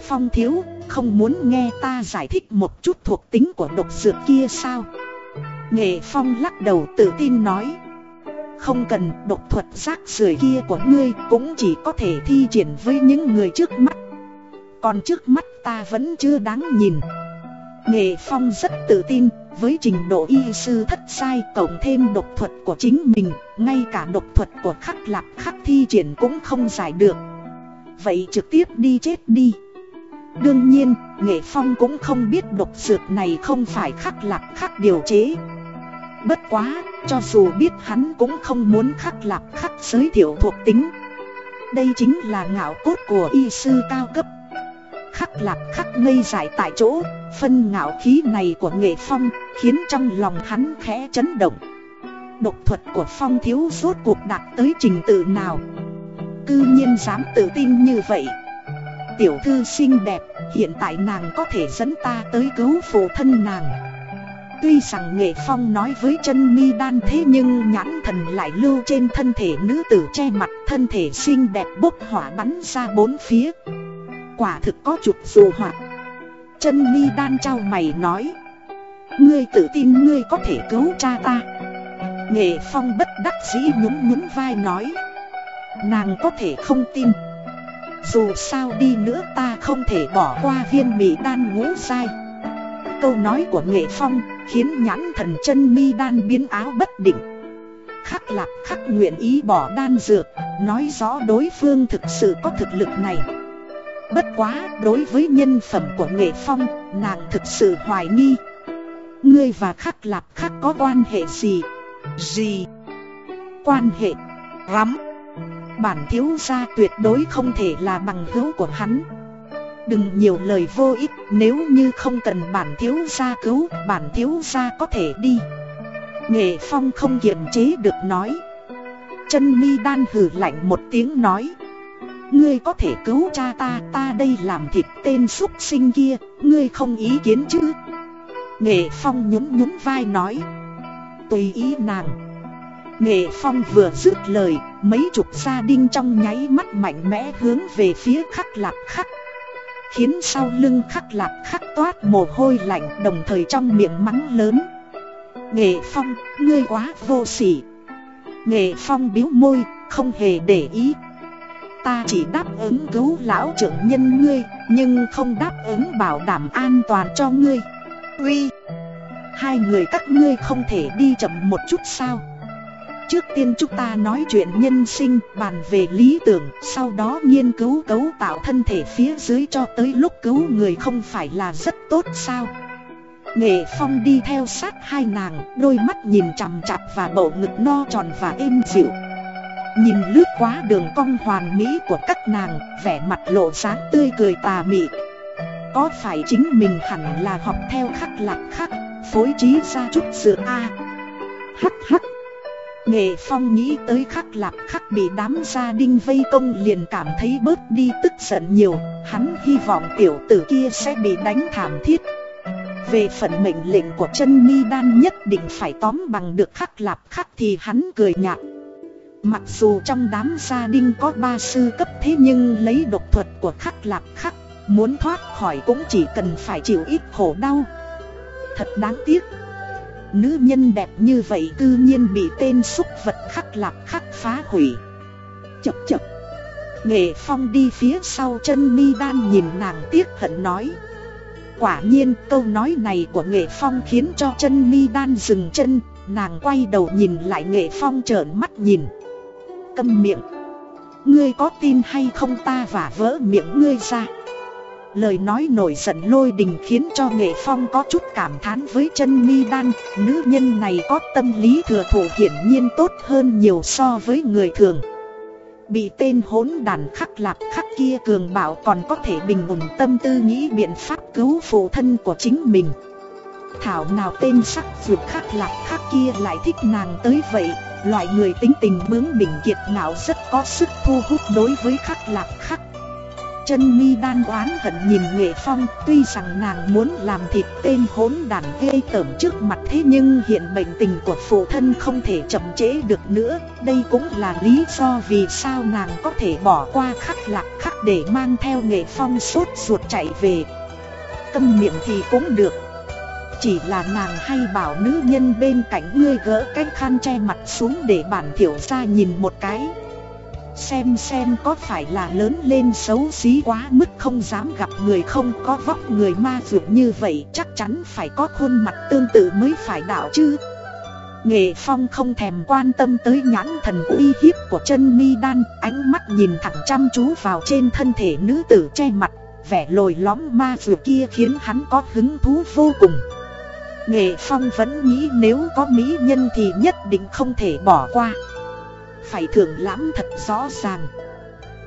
Phong thiếu không muốn nghe ta giải thích một chút thuộc tính của độc dược kia sao? Nghệ Phong lắc đầu tự tin nói. Không cần, độc thuật rác rưởi kia của ngươi cũng chỉ có thể thi triển với những người trước mắt. Còn trước mắt ta vẫn chưa đáng nhìn. Nghệ Phong rất tự tin, với trình độ y sư thất sai cộng thêm độc thuật của chính mình, Ngay cả độc thuật của khắc lạc khắc thi triển cũng không giải được. Vậy trực tiếp đi chết đi. Đương nhiên, Nghệ Phong cũng không biết độc dược này không phải khắc lạc khắc điều chế. Bất quá, cho dù biết hắn cũng không muốn khắc lạc khắc giới thiệu thuộc tính. Đây chính là ngạo cốt của y sư cao cấp. Khắc lạc khắc ngây dại tại chỗ Phân ngạo khí này của nghệ phong Khiến trong lòng hắn khẽ chấn động. Độc thuật của phong thiếu suốt cuộc đạt tới trình tự nào? Cư nhiên dám tự tin như vậy. Tiểu thư xinh đẹp, Hiện tại nàng có thể dẫn ta tới cứu phụ thân nàng. Tuy rằng nghệ phong nói với chân mi đan thế nhưng nhãn thần lại lưu trên thân thể nữ tử che mặt, Thân thể xinh đẹp bốc hỏa bắn ra bốn phía. Quả thực có chụp dù hỏa Chân mi đan trao mày nói, Ngươi tự tin ngươi có thể cứu cha ta. Nghệ phong bất đắc dĩ nhún nhún vai nói, Nàng có thể không tin. Dù sao đi nữa ta không thể bỏ qua viên mỹ đan ngũ sai Câu nói của nghệ phong khiến nhãn thần chân mi đan biến áo bất định. Khắc lạp khắc nguyện ý bỏ đan dược, Nói rõ đối phương thực sự có thực lực này. Bất quá đối với nhân phẩm của nghệ phong, Nàng thực sự hoài nghi. Ngươi và khắc lạp khắc có quan hệ gì? Gì? Quan hệ? Rắm. Bản thiếu gia tuyệt đối không thể là bằng hữu của hắn. Đừng nhiều lời vô ích, Nếu như không cần bản thiếu gia cứu, Bản thiếu gia có thể đi. Nghệ phong không kiềm chế được nói. Chân mi đan hử lạnh một tiếng nói. Ngươi có thể cứu cha ta Ta đây làm thịt tên súc sinh kia, Ngươi không ý kiến chứ? Nghệ phong nhún nhún vai nói. Tùy ý nàng Nghệ phong vừa dứt lời Mấy chục gia đinh trong nháy mắt mạnh mẽ hướng về phía khắc lạc khắc. Khiến sau lưng khắc lạc khắc toát mồ hôi lạnh đồng thời trong miệng mắng lớn. Nghệ phong, ngươi quá vô sỉ. Nghệ phong biếu môi, không hề để ý. Ta chỉ đáp ứng cứu lão trưởng nhân ngươi Nhưng không đáp ứng bảo đảm an toàn cho ngươi. Uy Hai người các ngươi không thể đi chậm một chút sao? Trước tiên chúng ta nói chuyện nhân sinh, bàn về lý tưởng, Sau đó nghiên cứu cấu tạo thân thể phía dưới cho tới lúc cứu người không phải là rất tốt sao? Nghệ Phong đi theo sát hai nàng, Đôi mắt nhìn chằm chặp và bầu ngực no tròn và êm dịu. Nhìn lướt quá đường cong hoàn mỹ của các nàng, Vẻ mặt lộ sáng tươi cười tà mị. Có phải chính mình hẳn là học theo khắc lạc khắc, Phối trí ra chút sự A? Hắc hắc Nghệ Phong nghĩ tới khắc lạc khắc bị đám gia đinh vây công liền cảm thấy bớt đi tức giận nhiều. Hắn hy vọng tiểu tử kia sẽ bị đánh thảm thiết. Về phần mệnh lệnh của chân mi đan nhất định phải tóm bằng được khắc lạp khắc thì hắn cười nhạt. Mặc dù trong đám gia đinh có ba sư cấp thế nhưng lấy độc thuật của khắc lạp khắc, Muốn thoát khỏi cũng chỉ cần phải chịu ít khổ đau. Thật đáng tiếc. Nữ nhân đẹp như vậy cư nhiên bị tên xúc vật khắc lạc khắc phá hủy. Chập chập. Nghệ Phong đi phía sau chân mi đan nhìn nàng tiếc hận nói. Quả nhiên câu nói này của Nghệ Phong khiến cho chân mi đan dừng chân, Nàng quay đầu nhìn lại Nghệ Phong trợn mắt nhìn. Câm miệng. Ngươi có tin hay không ta và vỡ miệng ngươi ra. Lời nói nổi giận lôi đình khiến cho nghệ phong có chút cảm thán với chân mi đan. Nữ nhân này có tâm lý thừa thủ hiển nhiên tốt hơn nhiều so với người thường. Bị tên hỗn đàn khắc lạp khắc kia cường bảo còn có thể bình ổn tâm tư nghĩ biện pháp cứu phụ thân của chính mình. Thảo nào tên sắc dược khắc lạp khắc kia lại thích nàng tới vậy, Loại người tính tình bướng bỉnh kiệt ngạo rất có sức thu hút đối với khắc lạp khắc Chân mi đan oán hận nhìn Nghệ Phong, Tuy rằng nàng muốn làm thịt tên hỗn đàn ghê tởm trước mặt Thế nhưng hiện bệnh tình của phụ thân không thể chậm trễ được nữa. Đây cũng là lý do vì sao nàng có thể bỏ qua khắc lạc khắc để mang theo Nghệ Phong sốt ruột chạy về. Câm miệng thì cũng được. Chỉ là nàng hay bảo nữ nhân bên cạnh ngươi gỡ cái khăn che mặt xuống để bản thiểu ra nhìn một cái. Xem xem có phải là lớn lên xấu xí quá mức không dám gặp người không có vóc người ma dược như vậy, chắc chắn phải có khuôn mặt tương tự mới phải đạo chứ. Nghệ Phong không thèm quan tâm tới nhãn thần uy hiếp của chân mi đan, Ánh mắt nhìn thẳng chăm chú vào trên thân thể nữ tử che mặt, Vẻ lồi lõm ma dược kia khiến hắn có hứng thú vô cùng. Nghệ Phong vẫn nghĩ nếu có mỹ nhân thì nhất định không thể bỏ qua. Phải thưởng lãm thật rõ ràng.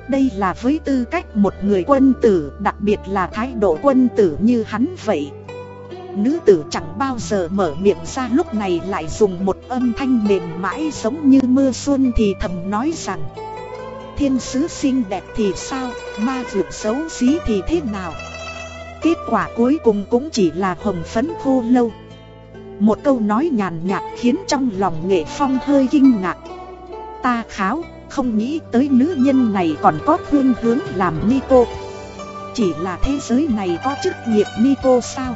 Đây là với tư cách một người quân tử Đặc biệt là thái độ quân tử như hắn vậy. Nữ tử chẳng bao giờ mở miệng ra lúc này lại dùng một âm thanh mềm mãi giống như mưa xuân thì thầm nói rằng Thiên sứ xinh đẹp thì sao, ma dược xấu xí thì thế nào? Kết quả cuối cùng cũng chỉ là hồng phấn khô lâu. Một câu nói nhàn nhạt khiến trong lòng nghệ phong hơi kinh ngạc. Ta kháo, không nghĩ tới nữ nhân này còn có khuyên hướng làm ni cô Chỉ là thế giới này có chức nghiệp ni cô sao?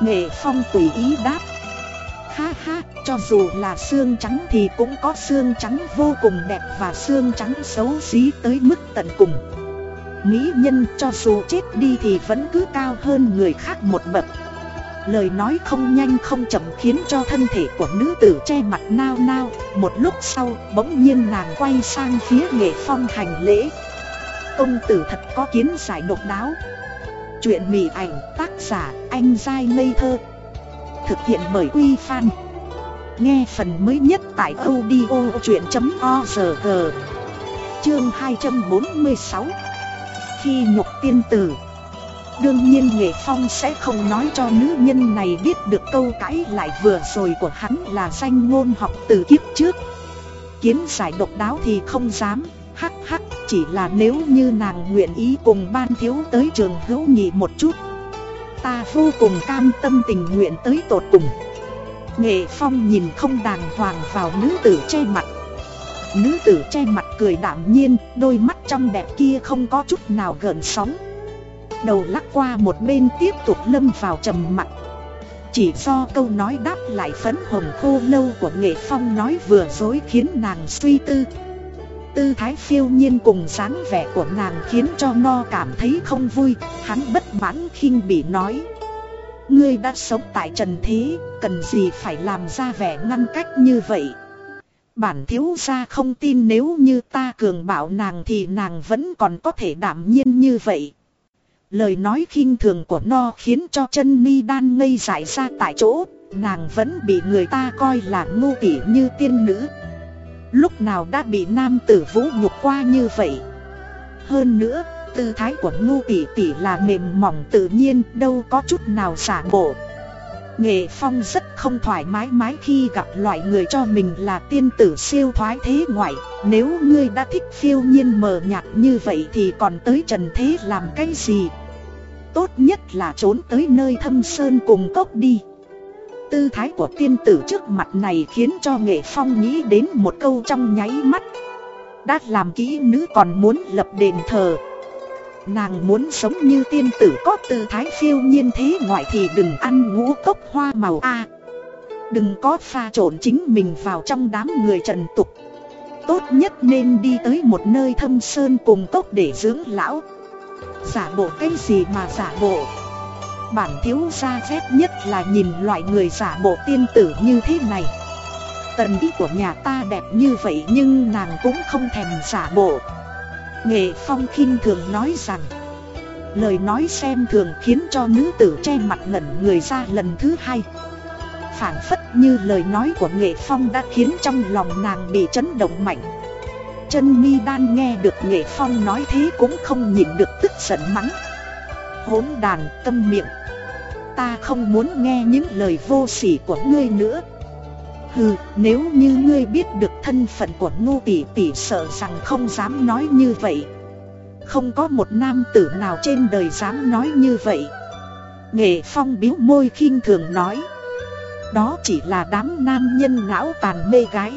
Nghệ phong tùy ý đáp. Ha ha, cho dù là xương trắng thì cũng có xương trắng vô cùng đẹp và xương trắng xấu xí tới mức tận cùng. Mỹ nhân cho dù chết đi thì vẫn cứ cao hơn người khác một bậc. Lời nói không nhanh không chậm khiến cho thân thể của nữ tử che mặt nao nao. Một lúc sau, bỗng nhiên nàng quay sang phía nghệ phong hành lễ. Công tử thật có kiến giải độc đáo. Chuyện mỉ ảnh tác giả anh dai ngây thơ. Thực hiện bởi Quy Phan. Nghe phần mới nhất tại audio chuyện.org Chương 246 Khi nhục tiên tử. Đương nhiên Nghệ Phong sẽ không nói cho nữ nhân này biết được câu cãi lại vừa rồi của hắn là danh ngôn học từ kiếp trước. Kiến giải độc đáo thì không dám, hắc hắc chỉ là nếu như nàng nguyện ý cùng ban thiếu tới trường hữu nghị một chút. Ta vô cùng cam tâm tình nguyện tới tột cùng. Nghệ Phong nhìn không đàng hoàng vào nữ tử che mặt. Nữ tử che mặt cười đảm nhiên, đôi mắt trong đẹp kia không có chút nào gợn sóng. Đầu lắc qua một bên tiếp tục lâm vào trầm mặc. Chỉ do câu nói đáp lại phấn hồng khô lâu của nghệ phong nói vừa dối khiến nàng suy tư. Tư thái phiêu nhiên cùng dáng vẻ của nàng khiến cho no cảm thấy không vui Hắn bất mãn khinh bỉ nói. Ngươi đã sống tại trần thế, cần gì phải làm ra vẻ ngăn cách như vậy? Bản thiếu gia không tin nếu như ta cường bảo nàng thì nàng vẫn còn có thể đảm nhiên như vậy. Lời nói khinh thường của no khiến cho chân ni đan ngây dại ra tại chỗ. Nàng vẫn bị người ta coi là ngu tỉ như tiên nữ. Lúc nào đã bị nam tử vũ nhục qua như vậy? Hơn nữa, tư thái của ngu tỉ tỷ là mềm mỏng tự nhiên đâu có chút nào xả bộ. Nghệ Phong rất không thoải mái mái khi gặp loại người cho mình là tiên tử siêu thoái thế ngoại. Nếu ngươi đã thích phiêu nhiên mờ nhạt như vậy thì còn tới trần thế làm cái gì? Tốt nhất là trốn tới nơi thâm sơn cùng cốc đi. Tư thái của tiên tử trước mặt này khiến cho Nghệ Phong nghĩ đến một câu trong nháy mắt. Đã làm kỹ nữ còn muốn lập đền thờ. Nàng muốn sống như tiên tử có tư thái phiêu nhiên thế ngoại thì đừng ăn ngũ cốc hoa màu a. Đừng có pha trộn chính mình vào trong đám người trần tục. Tốt nhất nên đi tới một nơi thâm sơn cùng cốc để dưỡng lão. Giả bộ cái gì mà giả bộ? Bản thiếu gia phép nhất là nhìn loại người giả bộ tiên tử như thế này. Tần ý của nhà ta đẹp như vậy nhưng nàng cũng không thèm giả bộ. Nghệ Phong khinh thường nói rằng, Lời nói xem thường khiến cho nữ tử che mặt ngẩn người ra lần thứ hai. Phản phất như lời nói của nghệ phong đã khiến trong lòng nàng bị chấn động mạnh. Chân mi đan nghe được nghệ phong nói thế cũng không nhịn được tức giận mắng. Hỗn đàn, tâm miệng, Ta không muốn nghe những lời vô sỉ của ngươi nữa. Hừ, nếu như ngươi biết được thân phận của ngu tỷ tỷ sợ rằng không dám nói như vậy. Không có một nam tử nào trên đời dám nói như vậy. Nghệ phong biếu môi khinh thường nói. Đó chỉ là đám nam nhân não tàn mê gái.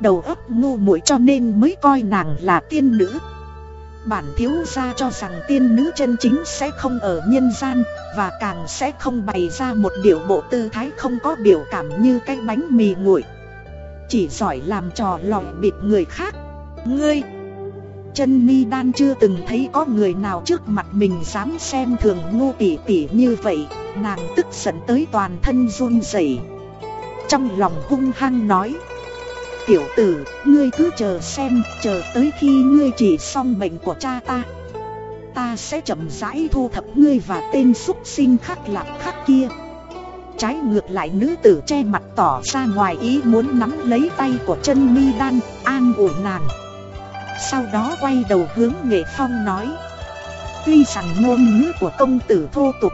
Đầu óc ngu muội cho nên mới coi nàng là tiên nữ. Bản thiếu gia cho rằng tiên nữ chân chính sẽ không ở nhân gian, Và càng sẽ không bày ra một điệu bộ tư thái không có biểu cảm như cái bánh mì nguội. Chỉ giỏi làm trò lòng bịt người khác. Ngươi, Chân mi đan chưa từng thấy có người nào trước mặt mình dám xem thường ngu tỉ tỉ như vậy, Nàng tức giận tới toàn thân run rẩy. Trong lòng hung hăng nói Tiểu tử, ngươi cứ chờ xem, chờ tới khi ngươi chỉ xong bệnh của cha ta. Ta sẽ chậm rãi thu thập ngươi và tên xúc sinh khắc lạc khắc kia. Trái ngược lại nữ tử che mặt tỏ ra ngoài ý muốn nắm lấy tay của chân mi đan, an ủi nàng. Sau đó quay đầu hướng nghệ phong nói Tuy rằng ngôn ngữ của công tử thô tục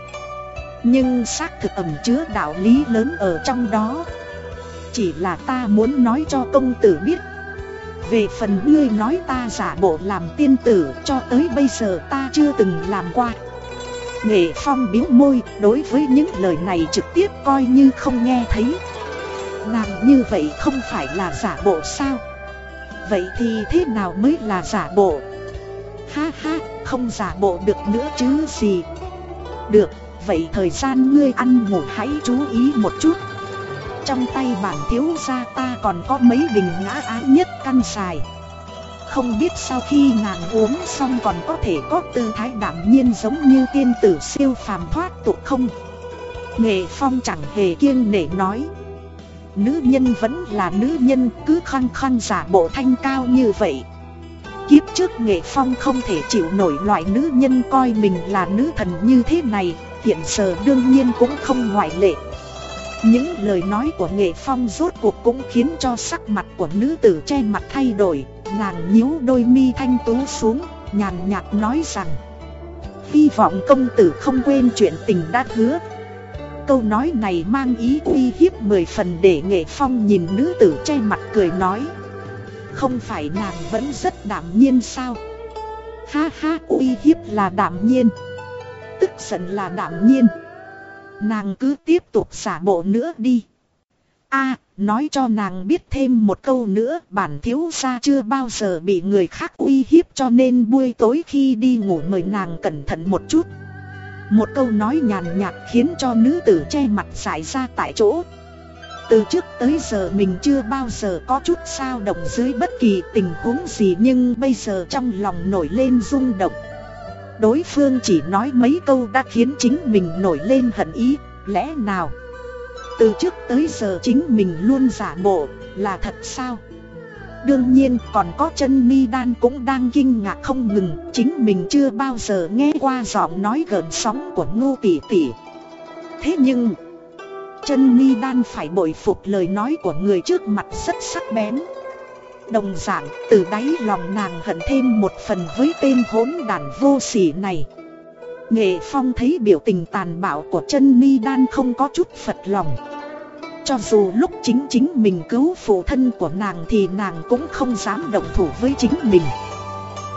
Nhưng xác thực ẩm chứa đạo lý lớn ở trong đó chỉ là ta muốn nói cho công tử biết. Về phần ngươi nói ta giả bộ làm tiên tử, cho tới bây giờ ta chưa từng làm qua. Nghệ Phong biếu môi, đối với những lời này trực tiếp coi như không nghe thấy. Làm như vậy không phải là giả bộ sao? Vậy thì thế nào mới là giả bộ? Ha ha, không giả bộ được nữa chứ gì. Được, vậy thời gian ngươi ăn ngủ hãy chú ý một chút trong tay bản thiếu gia ta còn có mấy bình ngã á nhất căn xài. Không biết sau khi nàng uống xong còn có thể có tư thái đảm nhiên giống như tiên tử siêu phàm thoát tục không? Nghệ phong chẳng hề kiêng nể nói. Nữ nhân vẫn là nữ nhân, cứ khăng khăng giả bộ thanh cao như vậy. Kiếp trước nghệ phong không thể chịu nổi loại nữ nhân coi mình là nữ thần như thế này, Hiện giờ đương nhiên cũng không ngoại lệ những lời nói của nghệ phong rốt cuộc cũng khiến cho sắc mặt của nữ tử che mặt thay đổi Nàng nhíu đôi mi thanh tú xuống, nhàn nhạt nói rằng Hy vọng công tử không quên chuyện tình đã hứa. Câu nói này mang ý uy hiếp mười phần để nghệ phong nhìn nữ tử che mặt cười nói Không phải nàng vẫn rất đảm nhiên sao? Ha ha uy hiếp là đảm nhiên. Tức giận là đảm nhiên. Nàng cứ tiếp tục xả bộ nữa đi. a, nói cho nàng biết thêm một câu nữa, bản thiếu gia chưa bao giờ bị người khác uy hiếp cho nên buổi tối khi đi ngủ mời nàng cẩn thận một chút. Một câu nói nhàn nhạt khiến cho nữ tử che mặt xảy ra tại chỗ. Từ trước tới giờ mình chưa bao giờ có chút sao động dưới bất kỳ tình huống gì nhưng bây giờ trong lòng nổi lên rung động. Đối phương chỉ nói mấy câu đã khiến chính mình nổi lên hận ý, lẽ nào? Từ trước tới giờ chính mình luôn giả bộ, là thật sao? Đương nhiên còn có chân mi đan cũng đang kinh ngạc không ngừng Chính mình chưa bao giờ nghe qua giọng nói gần sóng của ngô tỷ tỷ Thế nhưng Chân mi đan phải bội phục lời nói của người trước mặt rất sắc bén Đồng dạng, từ đáy lòng nàng hận thêm một phần với tên hỗn đản vô sỉ này. Nghệ Phong thấy biểu tình tàn bạo của chân mi đan không có chút phật lòng. Cho dù lúc chính chính mình cứu phụ thân của nàng thì nàng cũng không dám động thủ với chính mình.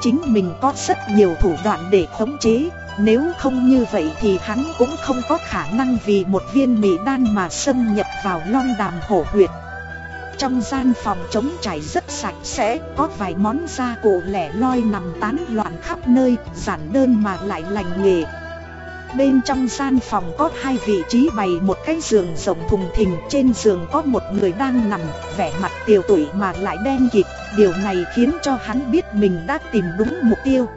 Chính mình có rất nhiều thủ đoạn để khống chế, Nếu không như vậy thì hắn cũng không có khả năng vì một viên mỹ đan mà xâm nhập vào long đàm hổ huyệt trong gian phòng trống trải rất sạch sẽ, có vài món gia cụ lẻ loi nằm tán loạn khắp nơi, giản đơn mà lại lành nghề. Bên trong gian phòng có hai vị trí bày một cái giường rộng thùng thình, trên giường có một người đang nằm, vẻ mặt tiều tụy mà lại đen kịt, điều này khiến cho hắn biết mình đã tìm đúng mục tiêu.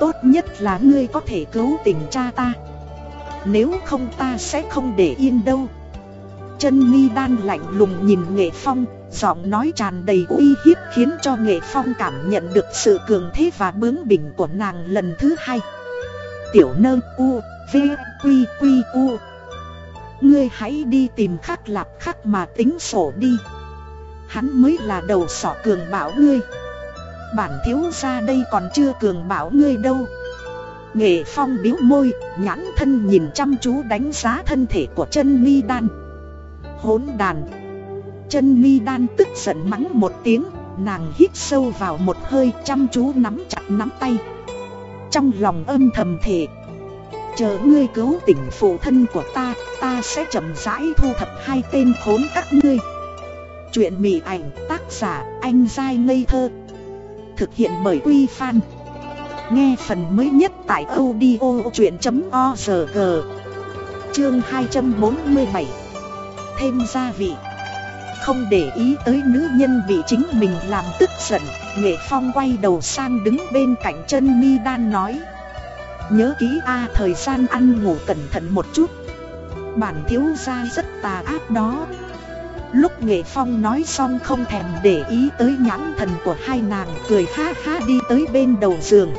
Tốt nhất là ngươi có thể cứu tình cha ta. Nếu không ta sẽ không để yên đâu. Chân mi đan lạnh lùng nhìn nghệ phong, giọng nói tràn đầy uy hiếp khiến cho nghệ phong cảm nhận được sự cường thế và bướng bỉnh của nàng lần thứ hai. tiểu nơ u, v, quy quy u. Ngươi hãy đi tìm khắc lạp khắc mà tính sổ đi. Hắn mới là đầu sỏ cường bảo ngươi. Bản thiếu ra đây còn chưa cường bảo ngươi đâu. Nghệ phong biếu môi, nhãn thân nhìn chăm chú đánh giá thân thể của chân mi đan. Hốn đàn. Chân mi đan tức giận mắng một tiếng, nàng hít sâu vào một hơi chăm chú nắm chặt nắm tay. Trong lòng âm thầm thể Chờ ngươi cứu tỉnh phụ thân của ta Ta sẽ chậm rãi thu thập hai tên khốn các ngươi Chuyện mỉ ảnh tác giả anh dai ngây thơ Thực hiện bởi Quy Phan Nghe phần mới nhất tại audio chuyện.org Chương 247 Thêm gia vị. Không để ý tới nữ nhân bị chính mình làm tức giận, Nghệ Phong quay đầu sang đứng bên cạnh chân mi đan nói. Nhớ ký A, thời gian ăn ngủ cẩn thận một chút. Bản thiếu gia rất tà ác đó. Lúc Nghệ Phong nói xong không thèm để ý tới nhãn thần của hai nàng, Cười ha ha đi tới bên đầu giường.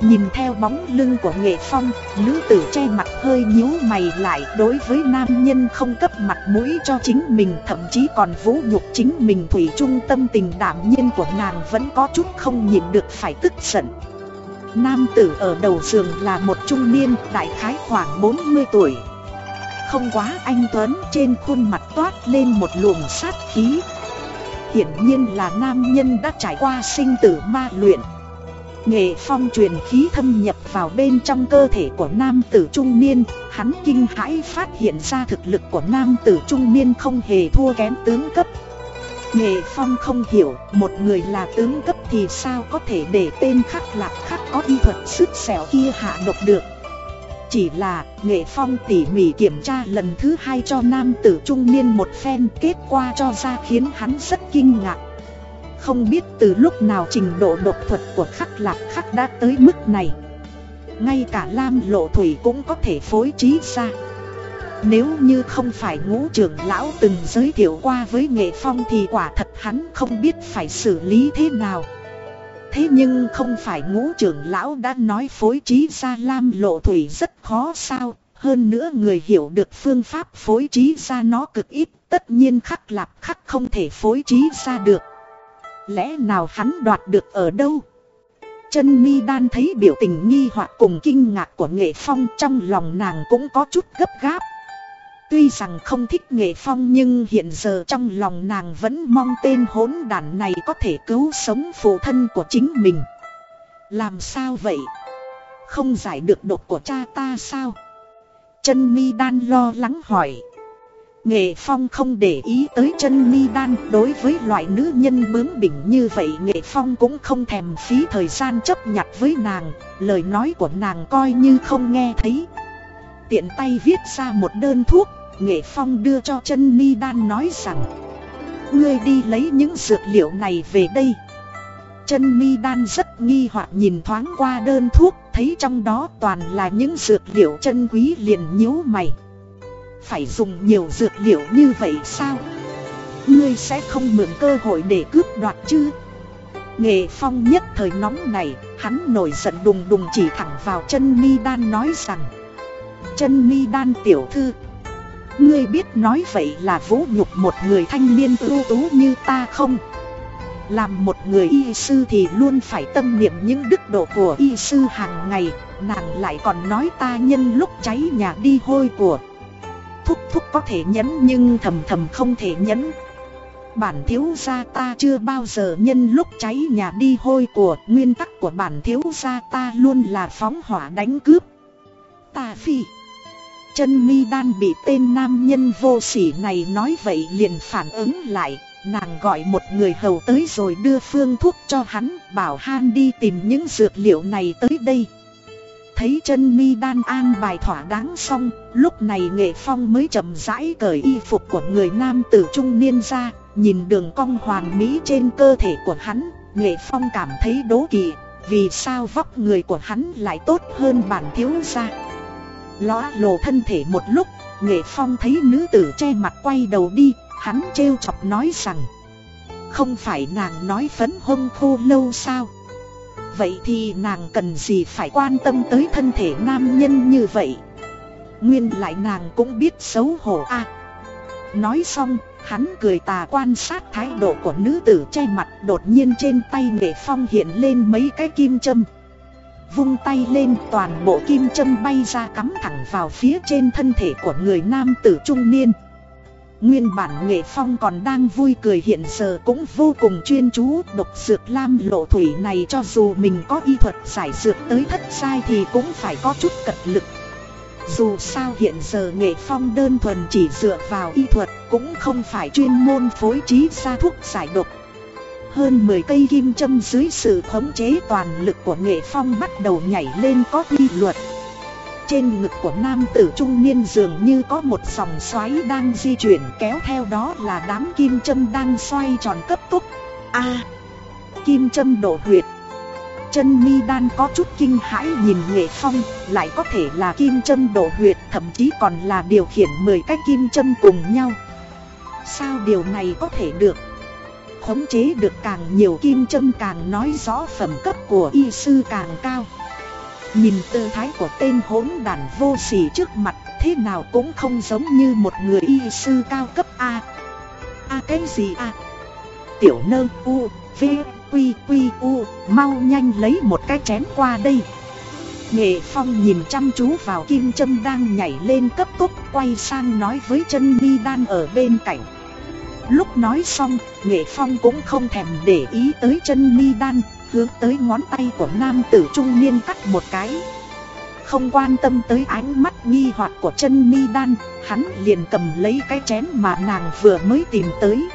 Nhìn theo bóng lưng của Nghệ Phong, Nữ tử che mặt hơi nhíu mày lại Đối với nam nhân không cấp mặt mũi cho chính mình, Thậm chí còn vũ nhục chính mình. Thủy trung tâm tình đảm nhiên của nàng Vẫn có chút không nhịn được phải tức giận. Nam tử ở đầu giường là một trung niên, đại khái khoảng 40 tuổi. Không quá anh Tuấn, trên khuôn mặt toát lên một luồng sát khí. Hiển nhiên là nam nhân đã trải qua sinh tử ma luyện. Nghệ phong truyền khí thâm nhập vào bên trong cơ thể của nam tử trung niên Hắn kinh hãi phát hiện ra thực lực của nam tử trung niên không hề thua kém tướng cấp Nghệ Phong không hiểu, một người là tướng cấp thì sao có thể để tên khắc lạc khắc có y thuật sức xẻo kia hạ độc được. Chỉ là, Nghệ Phong tỉ mỉ kiểm tra lần thứ hai cho nam tử trung niên một phen kết quả cho ra khiến hắn rất kinh ngạc. Không biết từ lúc nào trình độ độc thuật của khắc lạc khắc đã tới mức này. Ngay cả Lam Lộ Thủy cũng có thể phối trí ra. Nếu như không phải ngũ trưởng lão từng giới thiệu qua với nghệ phong thì quả thật hắn không biết phải xử lý thế nào Thế nhưng không phải ngũ trưởng lão đã nói phối trí ra lam lộ thủy rất khó sao Hơn nữa người hiểu được phương pháp phối trí ra nó cực ít Tất nhiên khắc lạp khắc không thể phối trí ra được Lẽ nào hắn đoạt được ở đâu Chân mi đan thấy biểu tình nghi hoặc cùng kinh ngạc của nghệ phong, trong lòng nàng cũng có chút gấp gáp Tuy rằng không thích nghệ phong nhưng hiện giờ trong lòng nàng vẫn mong tên hỗn đản này có thể cứu sống phụ thân của chính mình. Làm sao vậy? Không giải được độc của cha ta sao? Chân mi đan lo lắng hỏi. Nghệ Phong không để ý tới chân mi đan, Đối với loại nữ nhân bướng bỉnh như vậy, Nghệ Phong cũng không thèm phí thời gian chấp nhặt với nàng, Lời nói của nàng coi như không nghe thấy. Tiện tay viết ra một đơn thuốc, Nghệ Phong đưa cho chân Mi Đan nói rằng, Ngươi đi lấy những dược liệu này về đây. Chân Mi Đan rất nghi hoặc nhìn thoáng qua đơn thuốc, Thấy trong đó toàn là những dược liệu chân quý liền nhíu mày. Phải dùng nhiều dược liệu như vậy sao Ngươi sẽ không mượn cơ hội để cướp đoạt chứ Nghệ Phong nhất thời nóng này, Hắn nổi giận đùng đùng chỉ thẳng vào chân Mi Đan nói rằng, Chân Mi Đan tiểu thư, Ngươi biết nói vậy là vũ nhục một người thanh niên ưu tú như ta không? Làm một người y sư thì luôn phải tâm niệm những đức độ của y sư hàng ngày, Nàng lại còn nói ta nhân lúc cháy nhà đi hôi của Thúc thúc có thể nhấn nhưng thầm thầm không thể nhấn. Bản thiếu gia ta chưa bao giờ nhân lúc cháy nhà đi hôi của, Nguyên tắc của bản thiếu gia ta luôn là phóng hỏa đánh cướp. Ta phi. Chân mi đan bị tên nam nhân vô sỉ này nói vậy liền phản ứng lại, Nàng gọi một người hầu tới rồi đưa phương thuốc cho hắn, Bảo han đi tìm những dược liệu này tới đây. Thấy chân mi đan an bài thỏa đáng xong Lúc này nghệ phong mới chậm rãi cởi y phục của người nam tử trung niên ra Nhìn đường cong hoàn mỹ trên cơ thể của hắn. Nghệ phong cảm thấy đố kỵ Vì sao vóc người của hắn lại tốt hơn bản thiếu gia? Lõa lộ thân thể một lúc, Nghệ Phong thấy nữ tử che mặt quay đầu đi, hắn trêu chọc nói rằng Không phải nàng nói phấn hông khô lâu sao? Vậy thì nàng cần gì phải quan tâm tới thân thể nam nhân như vậy? Nguyên lại nàng cũng biết xấu hổ a. Nói xong, Hắn cười tà quan sát thái độ của nữ tử che mặt Đột nhiên trên tay nghệ phong hiện lên mấy cái kim châm. Vung tay lên, toàn bộ kim châm bay ra cắm thẳng vào phía trên thân thể của người nam tử trung niên. Nguyên bản nghệ phong còn đang vui cười hiện giờ cũng vô cùng chuyên chú Độc dược lam lộ thủy này cho dù mình có y thuật giải dược tới thất sai thì cũng phải có chút cật lực. Dù sao hiện giờ nghệ phong đơn thuần chỉ dựa vào y thuật cũng không phải chuyên môn phối trí ra thuốc giải độc. Hơn 10 cây kim châm dưới sự khống chế toàn lực của nghệ phong bắt đầu nhảy lên có quy luật. Trên ngực của nam tử trung niên dường như có một dòng xoáy đang di chuyển kéo theo đó là đám kim châm đang xoay tròn cấp tốc. A! Kim châm đổ huyệt. Chân mi đan có chút kinh hãi nhìn nghệ phong, Lại có thể là kim châm đổ huyệt, Thậm chí còn là điều khiển 10 cái kim châm cùng nhau. Sao điều này có thể được? Khống chế được càng nhiều kim châm càng nói rõ phẩm cấp của y sư càng cao. Nhìn tư thái của tên hỗn đàn vô sỉ trước mặt Thế nào cũng không giống như một người y sư cao cấp A. A cái gì A? Tiểu nơ U V Quy Quy U Mau nhanh lấy một cái chén qua đây. Nghệ Phong nhìn chăm chú vào kim châm đang nhảy lên cấp tốc Quay sang nói với chân mi đan ở bên cạnh. Lúc nói xong, Nghệ Phong cũng không thèm để ý tới chân mi đan, hướng tới ngón tay của nam tử trung niên cắt một cái. Không quan tâm tới ánh mắt nghi hoặc của chân mi đan, hắn liền cầm lấy cái chén mà nàng vừa mới tìm tới.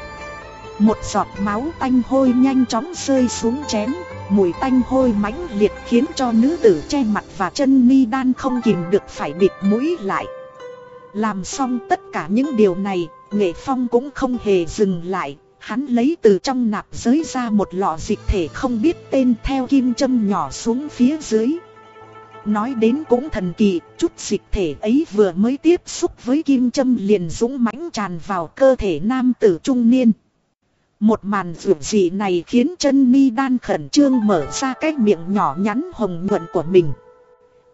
Một giọt máu tanh hôi nhanh chóng rơi xuống chén, mùi tanh hôi mãnh liệt khiến cho nữ tử che mặt và chân mi đan không kìm được phải bịt mũi lại. Làm xong tất cả những điều này, Nghệ Phong cũng không hề dừng lại, hắn lấy từ trong nạp giới ra một lọ dịch thể không biết tên theo kim châm nhỏ xuống phía dưới. Nói đến cũng thần kỳ, chút dịch thể ấy vừa mới tiếp xúc với kim châm liền dũng mãnh tràn vào cơ thể nam tử trung niên. Một màn rượu dị này khiến chân mi đan khẩn trương mở ra cái miệng nhỏ nhắn hồng nhuận của mình.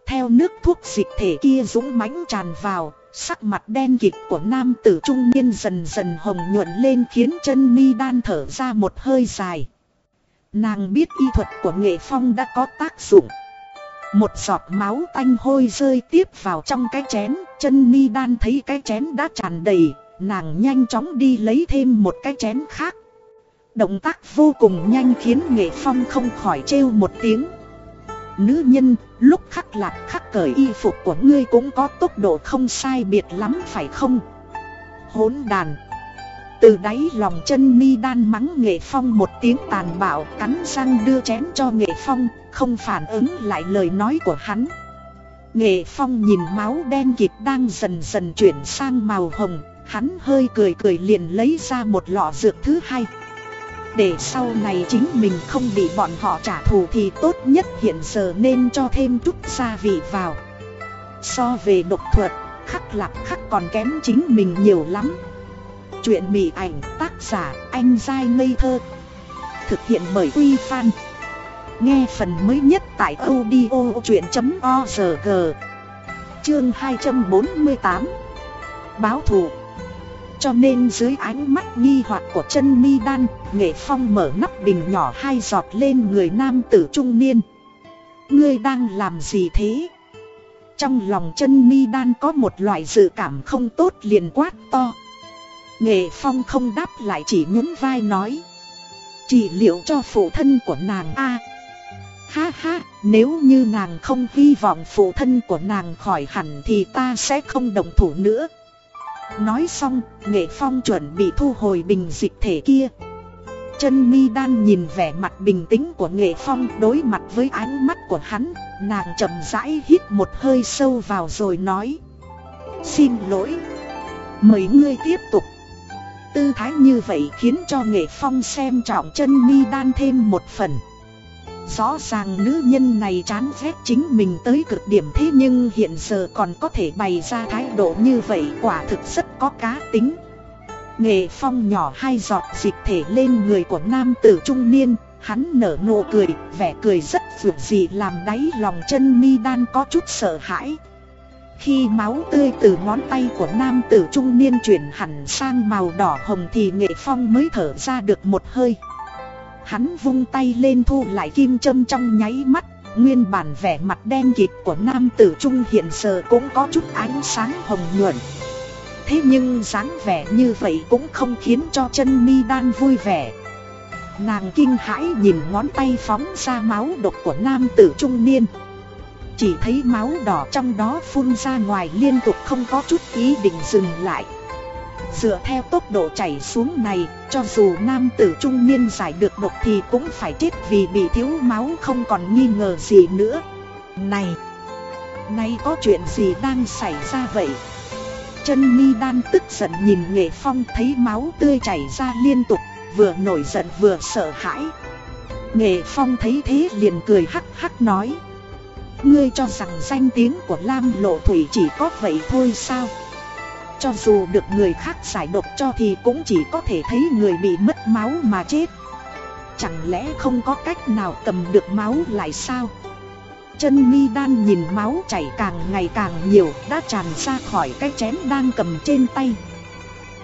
Theo nước thuốc dịch thể kia dũng mãnh tràn vào, Sắc mặt đen kịt của nam tử trung niên dần dần hồng nhuận lên khiến chân mi đan thở ra một hơi dài. Nàng biết y thuật của nghệ phong đã có tác dụng. Một giọt máu tanh hôi rơi tiếp vào trong cái chén, chân mi đan thấy cái chén đã tràn đầy, nàng nhanh chóng đi lấy thêm một cái chén khác. Động tác vô cùng nhanh khiến nghệ phong không khỏi trêu một tiếng. Nữ nhân, lúc khắc lạc khắc cởi y phục của ngươi cũng có tốc độ không sai biệt lắm phải không? Hốn đàn Từ đáy lòng chân mi đan mắng nghệ phong một tiếng tàn bạo cắn răng đưa chén cho nghệ phong, không phản ứng lại lời nói của hắn. Nghệ phong nhìn máu đen kịt đang dần dần chuyển sang màu hồng, hắn hơi cười cười liền lấy ra một lọ dược thứ hai. Để sau này chính mình không bị bọn họ trả thù thì tốt nhất hiện giờ nên cho thêm chút gia vị vào. So về độc thuật, khắc lạc khắc còn kém chính mình nhiều lắm. Chuyện mỉ ảnh tác giả anh dai ngây thơ. Thực hiện bởi Quy Phan. Nghe phần mới nhất tại audio chuyện.org Chương 248 Báo thù cho nên dưới ánh mắt nghi hoặc của chân mi đan, nghệ phong mở nắp bình nhỏ hai giọt lên người nam tử trung niên. Ngươi đang làm gì thế? Trong lòng chân mi đan có một loại dự cảm không tốt liền quát to. Nghệ phong không đáp lại chỉ nhún vai nói. Chỉ liệu cho phụ thân của nàng a Ha ha, nếu như nàng không hy vọng phụ thân của nàng khỏi hẳn thì ta sẽ không đồng thủ nữa. Nói xong, nghệ phong chuẩn bị thu hồi bình dịch thể kia. Chân mi đan nhìn vẻ mặt bình tĩnh của nghệ phong đối mặt với ánh mắt của hắn Nàng chậm rãi hít một hơi sâu vào rồi nói. Xin lỗi. Mời ngươi tiếp tục. Tư thái như vậy khiến cho nghệ phong xem trọng chân mi đan thêm một phần. Rõ ràng nữ nhân này chán ghét chính mình tới cực điểm thế nhưng hiện giờ còn có thể bày ra thái độ như vậy quả thực rất có cá tính. Nghệ phong nhỏ hai giọt dịch thể lên người của nam tử trung niên, Hắn nở nụ cười, vẻ cười rất vượt gì làm đáy lòng chân mi đan có chút sợ hãi Khi máu tươi từ ngón tay của nam tử trung niên chuyển hẳn sang màu đỏ hồng thì nghệ phong mới thở ra được một hơi Hắn vung tay lên thu lại kim châm trong nháy mắt, Nguyên bản vẻ mặt đen kịt của nam tử trung hiện giờ cũng có chút ánh sáng hồng nhuận. Thế nhưng dáng vẻ như vậy cũng không khiến cho chân mi đan vui vẻ. Nàng kinh hãi nhìn ngón tay phóng ra máu độc của nam tử trung niên. Chỉ thấy máu đỏ trong đó phun ra ngoài liên tục không có chút ý định dừng lại. Dựa theo tốc độ chảy xuống này, cho dù nam tử trung niên giải được độc thì cũng phải chết vì bị thiếu máu không còn nghi ngờ gì nữa. Này, nay có chuyện gì đang xảy ra vậy? Chân mi đan tức giận nhìn nghệ phong thấy máu tươi chảy ra liên tục, vừa nổi giận vừa sợ hãi. Nghệ phong thấy thế liền cười hắc hắc nói. Ngươi cho rằng danh tiếng của Lam Lộ Thủy chỉ có vậy thôi sao? Cho dù được người khác giải độc cho thì cũng chỉ có thể thấy người bị mất máu mà chết. Chẳng lẽ không có cách nào cầm được máu lại sao? Chân mi đan nhìn máu chảy càng ngày càng nhiều, đã tràn ra khỏi cái chén đang cầm trên tay.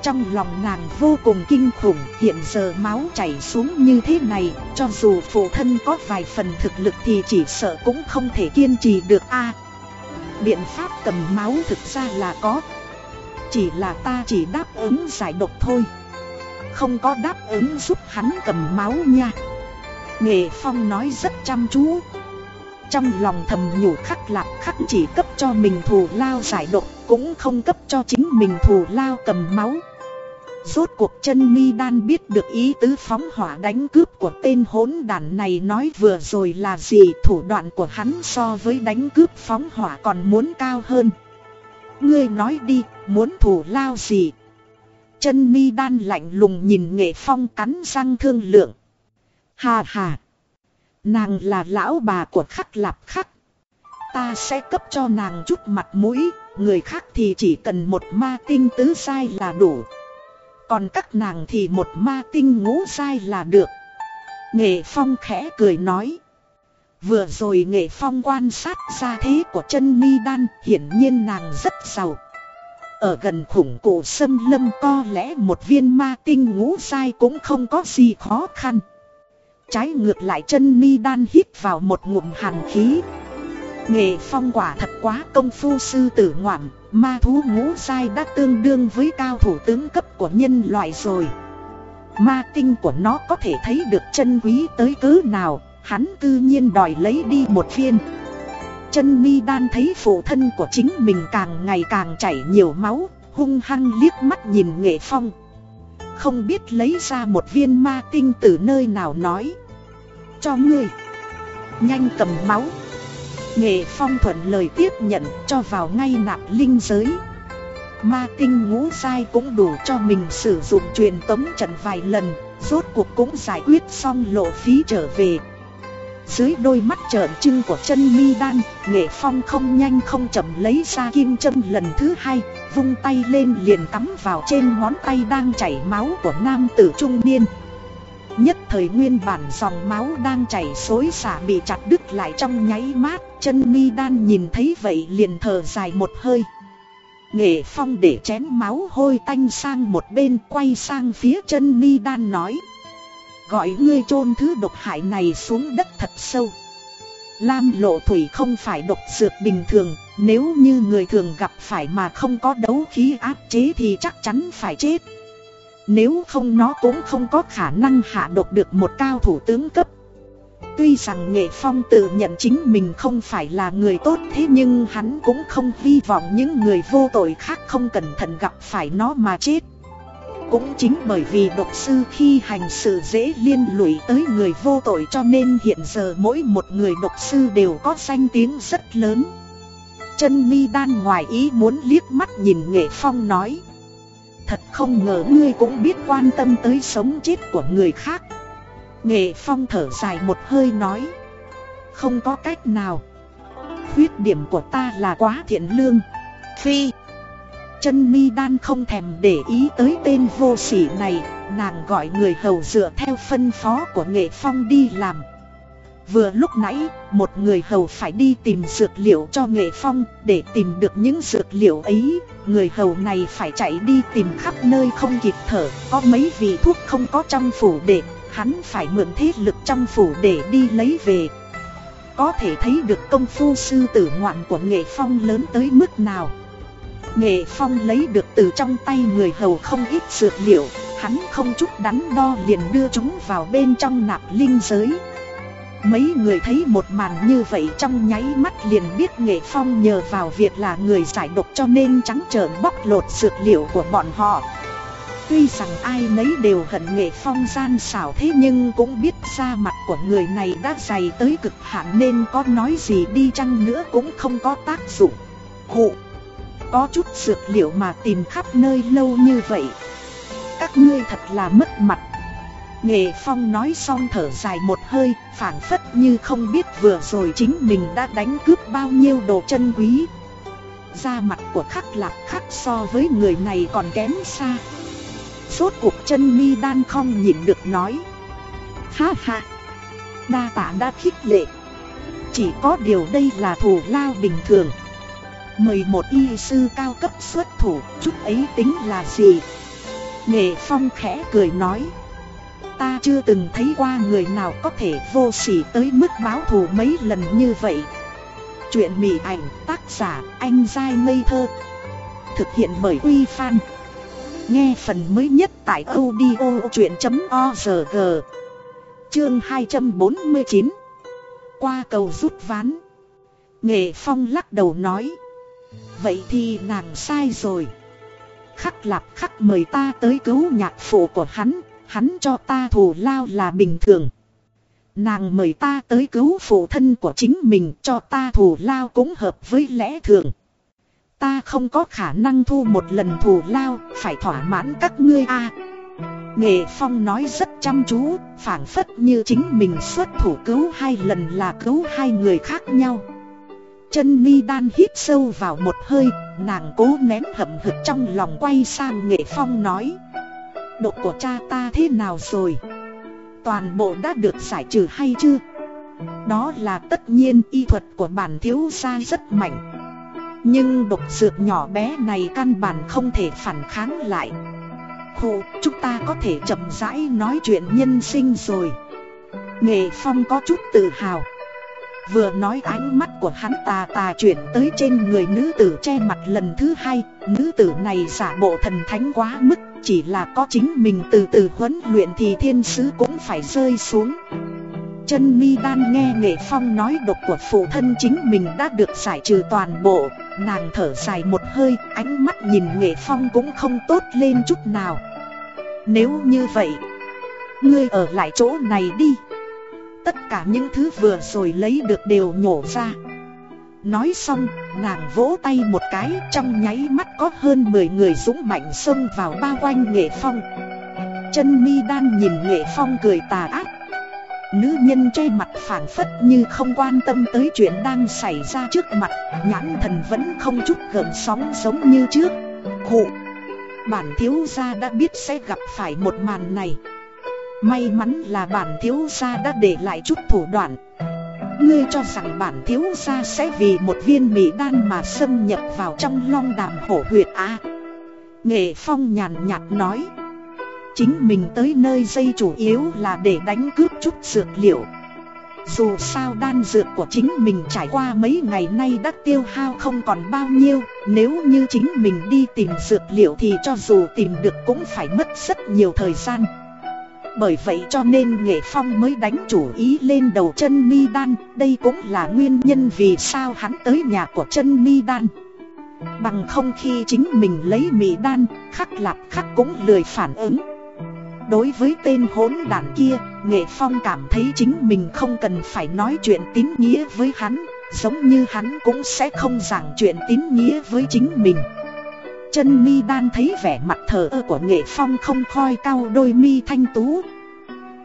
Trong lòng nàng vô cùng kinh khủng, hiện giờ máu chảy xuống như thế này, Cho dù phụ thân có vài phần thực lực thì chỉ sợ cũng không thể kiên trì được a. Biện pháp cầm máu thực ra là có chỉ là ta chỉ đáp ứng giải độc thôi. Không có đáp ứng giúp hắn cầm máu nha. Nghệ Phong nói rất chăm chú. Trong lòng thầm nhủ khắc lạc khắc chỉ cấp cho mình thù lao giải độc, Cũng không cấp cho chính mình thù lao cầm máu. Rốt cuộc chân mi đan biết được ý tứ phóng hỏa đánh cướp của tên hỗn đàn này nói vừa rồi là gì, Thủ đoạn của hắn so với đánh cướp phóng hỏa còn muốn cao hơn. Ngươi nói đi, muốn thủ lao gì? Chân mi đan lạnh lùng nhìn nghệ phong cắn răng thương lượng. Hà hà. Nàng là lão bà của khắc lạp khắc. Ta sẽ cấp cho nàng chút mặt mũi, người khác thì chỉ cần một ma tinh tứ sai là đủ. Còn các nàng thì một ma tinh ngũ sai là được. Nghệ phong khẽ cười nói. Vừa rồi nghệ phong quan sát ra thế của chân mi đan, hiển nhiên nàng rất giàu. Ở gần khủng cổ sâm lâm có lẽ một viên ma tinh ngũ sai cũng không có gì khó khăn. Trái ngược lại chân mi đan hít vào một ngụm hàn khí. Nghệ phong quả thật quá công phu sư tử ngoạm, Ma thú ngũ sai đã tương đương với cao thủ tướng cấp của nhân loại rồi. Ma tinh của nó có thể thấy được chân quý tới cứ nào. Hắn cư nhiên đòi lấy đi một viên. Chân mi đan thấy phụ thân của chính mình càng ngày càng chảy nhiều máu, Hung hăng liếc mắt nhìn nghệ phong. Không biết lấy ra một viên ma tinh từ nơi nào nói. Cho ngươi. Nhanh cầm máu. Nghệ phong thuận lời tiếp nhận cho vào ngay nạp linh giới. Ma tinh ngũ sai cũng đủ cho mình sử dụng truyền tống trận vài lần, Rốt cuộc cũng giải quyết xong lộ phí trở về dưới đôi mắt trợn trưng của chân mi đan, nghệ phong không nhanh không chậm lấy ra kim châm lần thứ hai, vung tay lên liền cắm vào trên ngón tay đang chảy máu của nam tử trung niên. Nhất thời nguyên bản dòng máu đang chảy xối xả bị chặt đứt lại trong nháy mát, chân mi đan nhìn thấy vậy liền thở dài một hơi. Nghệ phong để chén máu hôi tanh sang một bên quay sang phía chân mi đan nói. Gọi ngươi chôn thứ độc hại này xuống đất thật sâu. Lam lộ thủy không phải độc dược bình thường, Nếu như người thường gặp phải mà không có đấu khí áp chế thì chắc chắn phải chết. Nếu không nó cũng không có khả năng hạ độc được một cao thủ tướng cấp. Tuy rằng Nghệ Phong tự nhận chính mình không phải là người tốt thế nhưng hắn cũng không hy vọng những người vô tội khác không cẩn thận gặp phải nó mà chết cũng chính bởi vì độc sư khi hành sự dễ liên lụy tới người vô tội cho nên hiện giờ mỗi một người độc sư đều có danh tiếng rất lớn. Chân mi đan ngoài ý muốn liếc mắt nhìn nghệ phong nói. Thật không ngờ ngươi cũng biết quan tâm tới sống chết của người khác. Nghệ phong thở dài một hơi nói. Không có cách nào. Khuyết điểm của ta là quá thiện lương. Phi. Chân mi đan không thèm để ý tới tên vô sỉ này Nàng gọi người hầu dựa theo phân phó của nghệ phong đi làm. Vừa lúc nãy, một người hầu phải đi tìm dược liệu cho nghệ phong Để tìm được những dược liệu ấy Người hầu này phải chạy đi tìm khắp nơi không kịp thở Có mấy vị thuốc không có trong phủ để Hắn phải mượn thế lực trong phủ để đi lấy về. Có thể thấy được công phu sư tử ngoạn của nghệ phong lớn tới mức nào. Nghệ phong lấy được từ trong tay người hầu không ít dược liệu, Hắn không chút đắn đo liền đưa chúng vào bên trong nạp linh giới. Mấy người thấy một màn như vậy trong nháy mắt liền biết Nghệ Phong nhờ vào việc là người giải độc cho nên trắng trợn bóc lột dược liệu của bọn họ. Tuy rằng ai nấy đều hận Nghệ Phong gian xảo thế nhưng cũng biết da mặt của người này đã dày tới cực hạn nên có nói gì đi chăng nữa cũng không có tác dụng. Hụ! Có chút dược liệu mà tìm khắp nơi lâu như vậy Các ngươi thật là mất mặt Nghệ Phong nói xong thở dài một hơi, phản phất như không biết vừa rồi chính mình đã đánh cướp bao nhiêu đồ chân quý. Da mặt của khắc lạc khắc so với người này còn kém xa. Suốt cuộc chân mi đan không nhịn được nói. Ha ha, đa tạ đã khích lệ. Chỉ có điều đây là thủ lao bình thường mười một y sư cao cấp xuất thủ, chút ấy tính là gì? Nghệ Phong khẽ cười nói. Ta chưa từng thấy qua người nào có thể vô sỉ tới mức báo thù mấy lần như vậy. Chuyện mỉ ảnh tác giả anh dai ngây thơ. Thực hiện bởi Uy Fan Nghe phần mới nhất tại audio chuyện.org Chương 249 Qua cầu rút ván. Nghệ Phong lắc đầu nói Vậy thì nàng sai rồi Khắc lạp khắc mời ta tới cứu nhạc phụ của hắn hắn cho ta thù lao là bình thường. Nàng mời ta tới cứu phụ thân của chính mình cho ta thù lao cũng hợp với lẽ thường. Ta không có khả năng thu một lần thù lao, phải thỏa mãn các ngươi a. Nghệ Phong nói rất chăm chú, phảng phất như chính mình xuất thủ cứu hai lần là cứu hai người khác nhau. Chân mi đan hít sâu vào một hơi, nàng cố nén hậm hực trong lòng quay sang Nghệ Phong nói độc của cha ta thế nào rồi? Toàn bộ đã được giải trừ hay chưa? Đó là tất nhiên y thuật của bản thiếu gia rất mạnh. Nhưng độc dược nhỏ bé này căn bản không thể phản kháng lại. Khổ, chúng ta có thể chậm rãi nói chuyện nhân sinh rồi. Nghệ Phong có chút tự hào. Vừa nói ánh mắt của hắn tà tà chuyển tới trên người nữ tử che mặt lần thứ hai. Nữ tử này giả bộ thần thánh quá mức, Chỉ là có chính mình từ từ huấn luyện thì thiên sứ cũng phải rơi xuống. Chân mi đan nghe nghệ phong nói độc của phụ thân chính mình đã được giải trừ toàn bộ. Nàng thở dài một hơi, ánh mắt nhìn nghệ phong cũng không tốt lên chút nào. Nếu như vậy, Ngươi ở lại chỗ này đi. Tất cả những thứ vừa rồi lấy được đều nhổ ra. Nói xong, nàng vỗ tay một cái trong nháy mắt có hơn 10 người dũng mạnh xông vào bao quanh nghệ phong. Chân mi đan nhìn nghệ phong cười tà ác. Nữ nhân che mặt phản phất như không quan tâm tới chuyện đang xảy ra trước mặt Nhãn thần vẫn không chút gợn sóng giống như trước. Khụ! Bản thiếu gia đã biết sẽ gặp phải một màn này. May mắn là bản thiếu gia đã để lại chút thủ đoạn. Ngươi cho rằng bản thiếu gia sẽ vì một viên mỹ đan mà xâm nhập vào trong long đàm hổ huyệt à? Nghệ phong nhàn nhạt nói. Chính mình tới nơi dây chủ yếu là để đánh cướp chút dược liệu. Dù sao đan dược của chính mình trải qua mấy ngày nay đã tiêu hao không còn bao nhiêu, Nếu như chính mình đi tìm dược liệu thì cho dù tìm được cũng phải mất rất nhiều thời gian bởi vậy cho nên nghệ phong mới đánh chủ ý lên đầu chân mi đan. Đây cũng là nguyên nhân vì sao hắn tới nhà của chân mi đan. Bằng không khi chính mình lấy mì đan, Khắc lạp khắc cũng lười phản ứng. Đối với tên hỗn đản kia, Nghệ Phong cảm thấy chính mình không cần phải nói chuyện tín nghĩa với hắn, Giống như hắn cũng sẽ không giảng chuyện tín nghĩa với chính mình. Chân mi đan thấy vẻ mặt thờ ơ của nghệ phong không khoi cao đôi mi thanh tú.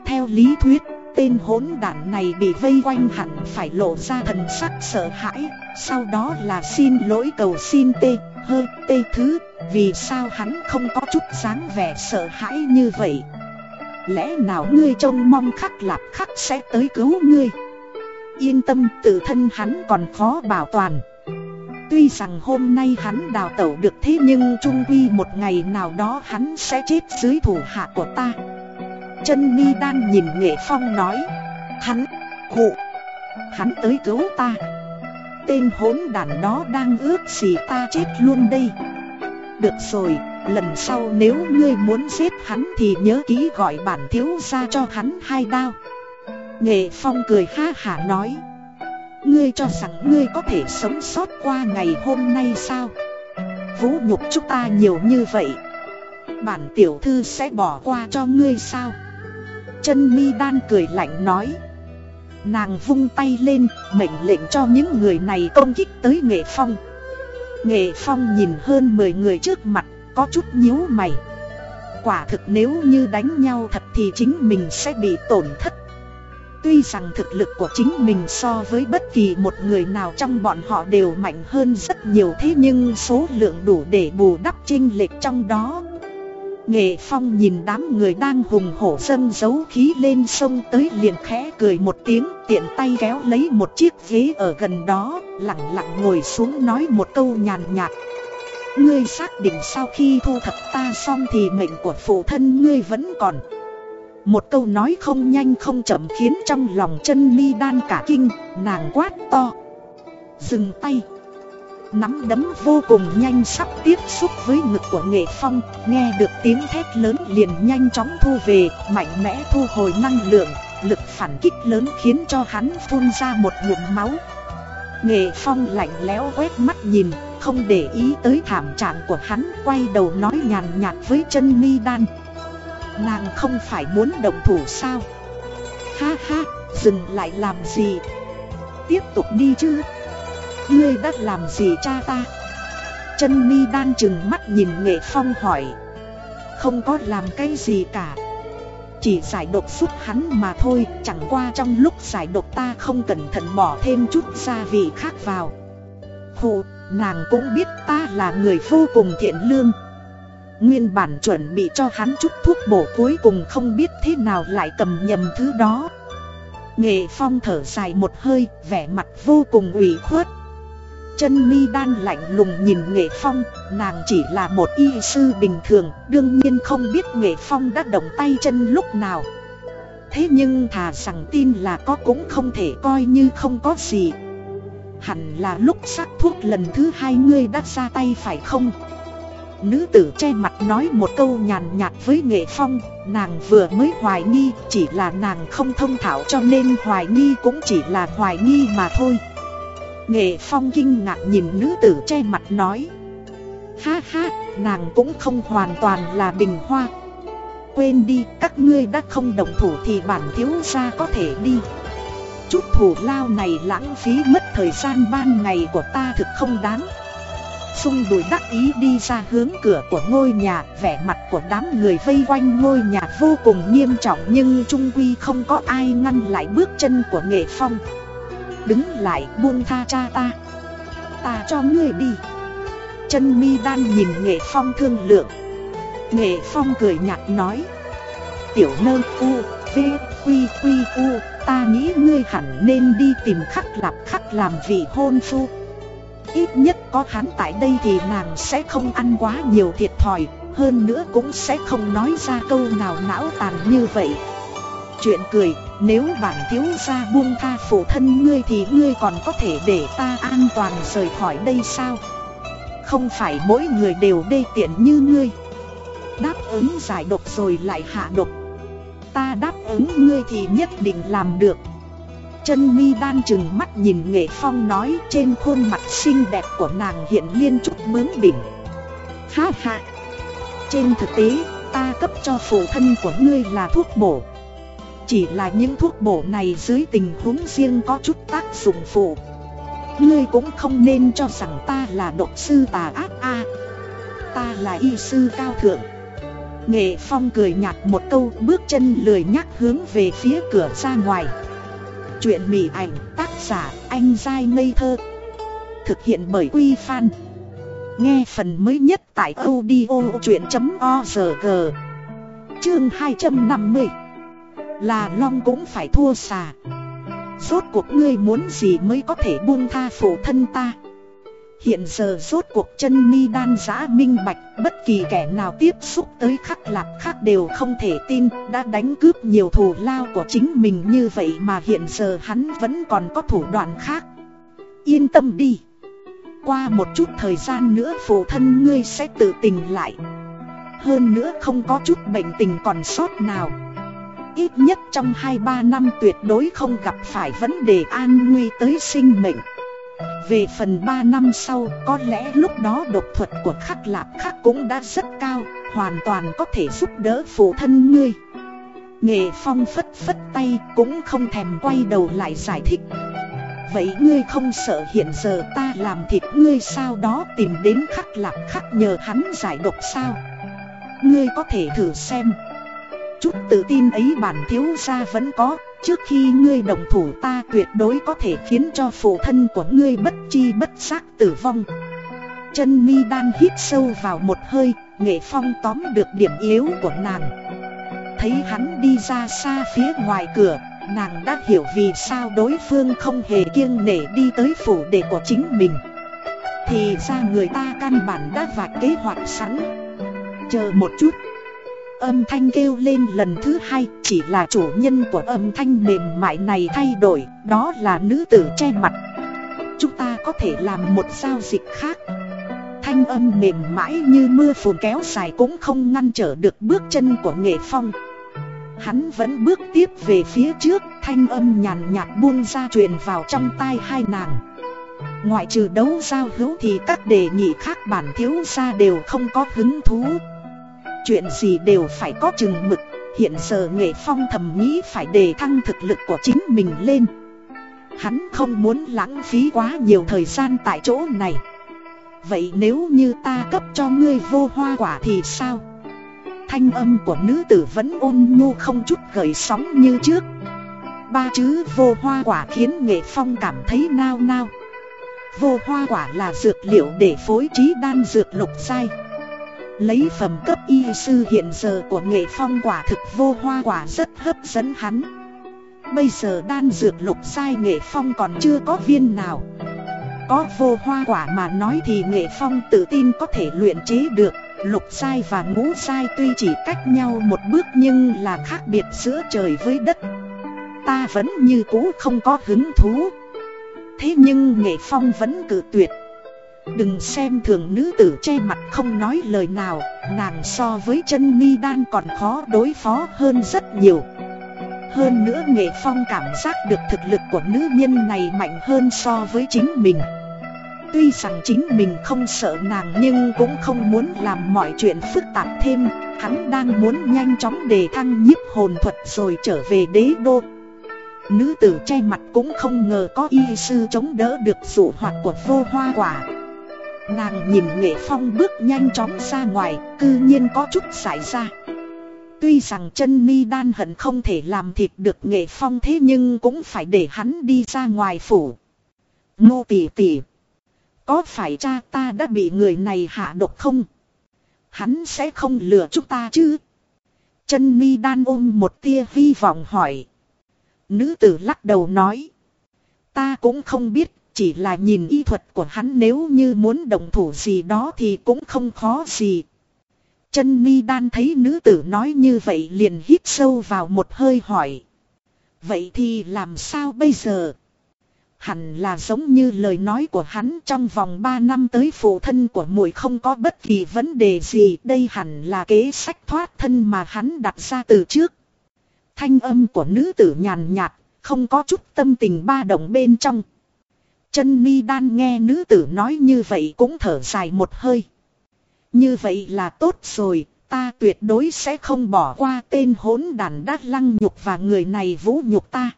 Theo lý thuyết, tên hỗn đản này bị vây quanh hẳn phải lộ ra thần sắc sợ hãi Sau đó là xin lỗi cầu xin tê, Hơ tê thứ Vì sao hắn không có chút dáng vẻ sợ hãi như vậy? Lẽ nào ngươi trông mong khắc lạp khắc sẽ tới cứu ngươi? Yên tâm tự thân hắn còn khó bảo toàn. Tuy rằng hôm nay hắn đào tẩu được thế nhưng trung quy một ngày nào đó hắn sẽ chết dưới thủ hạ của ta. Chân mi đan nhìn nghệ phong nói Hắn, cụ, hắn tới cứu ta. Tên hỗn đàn đó đang ước gì ta chết luôn đây. Được rồi, lần sau nếu ngươi muốn giết hắn thì nhớ ký gọi bản thiếu ra cho hắn hai đao. Nghệ phong cười ha hả nói Ngươi cho rằng ngươi có thể sống sót qua ngày hôm nay sao? Vũ nhục chúng ta nhiều như vậy. Bản tiểu thư sẽ bỏ qua cho ngươi sao? Chân mi đan cười lạnh nói. Nàng vung tay lên, mệnh lệnh cho những người này công kích tới nghệ phong. Nghệ phong nhìn hơn 10 người trước mặt, có chút nhíu mày. Quả thực nếu như đánh nhau thật thì chính mình sẽ bị tổn thất. Tuy rằng thực lực của chính mình so với bất kỳ một người nào trong bọn họ đều mạnh hơn rất nhiều thế nhưng số lượng đủ để bù đắp chênh lệch trong đó. Nghệ Phong nhìn đám người đang hùng hổ dâng giấu khí lên sông tới liền khẽ cười một tiếng tiện tay kéo lấy một chiếc ghế ở gần đó, lặng lặng ngồi xuống nói một câu nhàn nhạt. Ngươi xác định sau khi thu thập ta xong thì mệnh của phụ thân ngươi vẫn còn. Một câu nói không nhanh không chậm khiến trong lòng chân mi đan cả kinh, nàng quát to. Dừng tay. Nắm đấm vô cùng nhanh sắp tiếp xúc với ngực của nghệ phong, nghe được tiếng thét lớn liền nhanh chóng thu về, mạnh mẽ thu hồi năng lượng, lực phản kích lớn khiến cho hắn phun ra một ngụm máu. Nghệ phong lạnh lẽo quét mắt nhìn, không để ý tới thảm trạng của hắn, quay đầu nói nhàn nhạt với chân mi đan. Nàng không phải muốn động thủ sao? Ha ha, dừng lại làm gì? Tiếp tục đi chứ. Ngươi đã làm gì cha ta? Chân mi đan chừng mắt nhìn nghệ phong hỏi. Không có làm cái gì cả. Chỉ giải độc giúp hắn mà thôi Chẳng qua trong lúc giải độc ta không cẩn thận bỏ thêm chút gia vị khác vào. Hù, nàng cũng biết ta là người vô cùng thiện lương. Nguyên bản chuẩn bị cho hắn chút thuốc bổ cuối cùng không biết thế nào lại cầm nhầm thứ đó. Nghệ Phong thở dài một hơi, vẻ mặt vô cùng ủy khuất. Chân mi đan lạnh lùng nhìn Nghệ Phong, nàng chỉ là một y sư bình thường, đương nhiên không biết Nghệ Phong đã động tay chân lúc nào. Thế nhưng thà rằng tin là có cũng không thể coi như không có gì. Hẳn là lúc sắc thuốc lần thứ hai ngươi đã ra tay phải không? Nữ tử che mặt nói một câu nhàn nhạt với nghệ phong Nàng vừa mới hoài nghi Chỉ là nàng không thông thạo cho nên hoài nghi cũng chỉ là hoài nghi mà thôi. Nghệ phong kinh ngạc nhìn nữ tử che mặt nói Ha ha, nàng cũng không hoàn toàn là bình hoa. Quên đi, các ngươi đã không đồng thủ thì bản thiếu gia có thể đi. Chút thủ lao này lãng phí mất thời gian ban ngày của ta thực không đáng. Xung đùi đắc ý đi ra hướng cửa của ngôi nhà Vẻ mặt của đám người vây quanh ngôi nhà vô cùng nghiêm trọng Nhưng trung quy không có ai ngăn lại bước chân của nghệ phong. Đứng lại buông tha cha ta. Ta cho ngươi đi. Chân mi đan nhìn nghệ phong thương lượng. Nghệ phong cười nhạt nói Tiểu nơ u, v, quy quy u Ta nghĩ ngươi hẳn nên đi tìm khắc lạp khắc làm vị hôn phu. Ít nhất có hắn tại đây thì nàng sẽ không ăn quá nhiều thiệt thòi Hơn nữa cũng sẽ không nói ra câu nào não tàn như vậy. Chuyện cười, nếu bản thiếu gia buông tha phụ thân ngươi thì ngươi còn có thể để ta an toàn rời khỏi đây sao? Không phải mỗi người đều đê tiện như ngươi. Đáp ứng giải độc rồi lại hạ độc. Ta đáp ứng ngươi thì nhất định làm được. Chân mi đan chừng mắt nhìn nghệ phong nói trên khuôn mặt xinh đẹp của nàng hiện liên chút bướng bỉnh. Ha ha. Trên thực tế, ta cấp cho phụ thân của ngươi là thuốc bổ. Chỉ là những thuốc bổ này dưới tình huống riêng có chút tác dụng phụ. Ngươi cũng không nên cho rằng ta là độc sư tà ác a. Ta là y sư cao thượng. Nghệ Phong cười nhạt một câu, bước chân lười nhắc hướng về phía cửa ra ngoài. Chuyện mỉ ảnh tác giả anh dai ngây thơ, Thực hiện bởi Quy Phan. Nghe phần mới nhất tại audio chuyện.org Chương 250 Là Long cũng phải thua xà. Rốt cuộc ngươi muốn gì mới có thể buông tha phụ thân ta? Hiện giờ rốt cuộc chân mi đan giã minh bạch, Bất kỳ kẻ nào tiếp xúc tới khắc lạc khác đều không thể tin, Đã đánh cướp nhiều thù lao của chính mình như vậy Mà hiện giờ hắn vẫn còn có thủ đoạn khác. Yên tâm đi. Qua một chút thời gian nữa phụ thân ngươi sẽ tự tình lại. Hơn nữa không có chút bệnh tình còn sót nào. Ít nhất trong 2-3 năm tuyệt đối không gặp phải vấn đề an nguy tới sinh mệnh về phần 3 năm sau, có lẽ lúc đó độc thuật của khắc lạp khắc cũng đã rất cao, hoàn toàn có thể giúp đỡ phụ thân ngươi. Nghệ phong phất phất tay cũng không thèm quay đầu lại giải thích. Vậy ngươi không sợ hiện giờ ta làm thịt ngươi sao đó tìm đến khắc lạp khắc nhờ hắn giải độc sao? Ngươi có thể thử xem. Chút tự tin ấy bản thiếu gia vẫn có, Trước khi ngươi đồng thủ ta tuyệt đối có thể khiến cho phụ thân của ngươi bất chi bất giác tử vong. Chân mi đan hít sâu vào một hơi, nghệ phong tóm được điểm yếu của nàng. Thấy hắn đi ra xa phía ngoài cửa, nàng đã hiểu vì sao đối phương không hề kiêng nể đi tới phủ đệ của chính mình. Thì ra người ta căn bản đã vạch kế hoạch sẵn. Chờ một chút. Âm thanh kêu lên lần thứ hai chỉ là chủ nhân của âm thanh mềm mại này thay đổi, đó là nữ tử che mặt. Chúng ta có thể làm một giao dịch khác. Thanh âm mềm mãi như mưa phùn kéo dài cũng không ngăn trở được bước chân của nghệ phong. Hắn vẫn bước tiếp về phía trước, thanh âm nhàn nhạt buông ra truyền vào trong tai hai nàng. Ngoại trừ đấu giao hữu thì các đề nghị khác bản thiếu gia đều không có hứng thú. Chuyện gì đều phải có chừng mực. Hiện giờ nghệ phong thầm nghĩ phải đề thăng thực lực của chính mình lên. Hắn không muốn lãng phí quá nhiều thời gian tại chỗ này. Vậy nếu như ta cấp cho ngươi vô hoa quả thì sao? Thanh âm của nữ tử vẫn ôn nhu không chút gợi sóng như trước. Ba chữ vô hoa quả khiến nghệ phong cảm thấy nao nao. Vô hoa quả là dược liệu để phối trí đan dược lục sai Lấy phẩm cấp y sư hiện giờ của nghệ phong quả thực vô hoa quả rất hấp dẫn hắn. Bây giờ đan dược lục sai nghệ phong còn chưa có viên nào. Có vô hoa quả mà nói thì nghệ phong tự tin có thể luyện chế được. Lục sai và ngũ sai tuy chỉ cách nhau một bước nhưng là khác biệt giữa trời với đất. Ta vẫn như cũ không có hứng thú. Thế nhưng nghệ phong vẫn cử tuyệt. Đừng xem thường nữ tử che mặt không nói lời nào, Nàng so với chân mi đan còn khó đối phó hơn rất nhiều. Hơn nữa nghệ phong cảm giác được thực lực của nữ nhân này mạnh hơn so với chính mình. Tuy rằng chính mình không sợ nàng nhưng cũng không muốn làm mọi chuyện phức tạp thêm, Hắn đang muốn nhanh chóng đề thăng nhiếp hồn thuật rồi trở về đế đô. Nữ tử che mặt cũng không ngờ có y sư chống đỡ được dụ hoạt của vô hoa quả. Nàng nhìn nghệ phong bước nhanh chóng ra ngoài, cư nhiên có chút xảy ra. Tuy rằng chân mi đan hận không thể làm thịt được nghệ phong thế nhưng cũng phải để hắn đi ra ngoài phủ. Ngô tỷ tỷ. Có phải cha ta đã bị người này hạ độc không? Hắn sẽ không lừa chúng ta chứ? Chân mi đan ôm một tia hy vọng hỏi. Nữ tử lắc đầu nói. Ta cũng không biết chỉ là nhìn y thuật của hắn nếu như muốn động thủ gì đó thì cũng không khó gì. Chân mi đan thấy nữ tử nói như vậy liền hít sâu vào một hơi hỏi. Vậy thì làm sao bây giờ? Hẳn là giống như lời nói của hắn trong vòng 3 năm tới phụ thân của muội không có bất kỳ vấn đề gì. Đây hẳn là kế sách thoát thân mà hắn đặt ra từ trước. Thanh âm của nữ tử nhàn nhạt, không có chút tâm tình ba động bên trong. Chân mi đan nghe nữ tử nói như vậy cũng thở dài một hơi. Như vậy là tốt rồi, ta tuyệt đối sẽ không bỏ qua tên hỗn đàn đát lăng nhục và người này vũ nhục ta.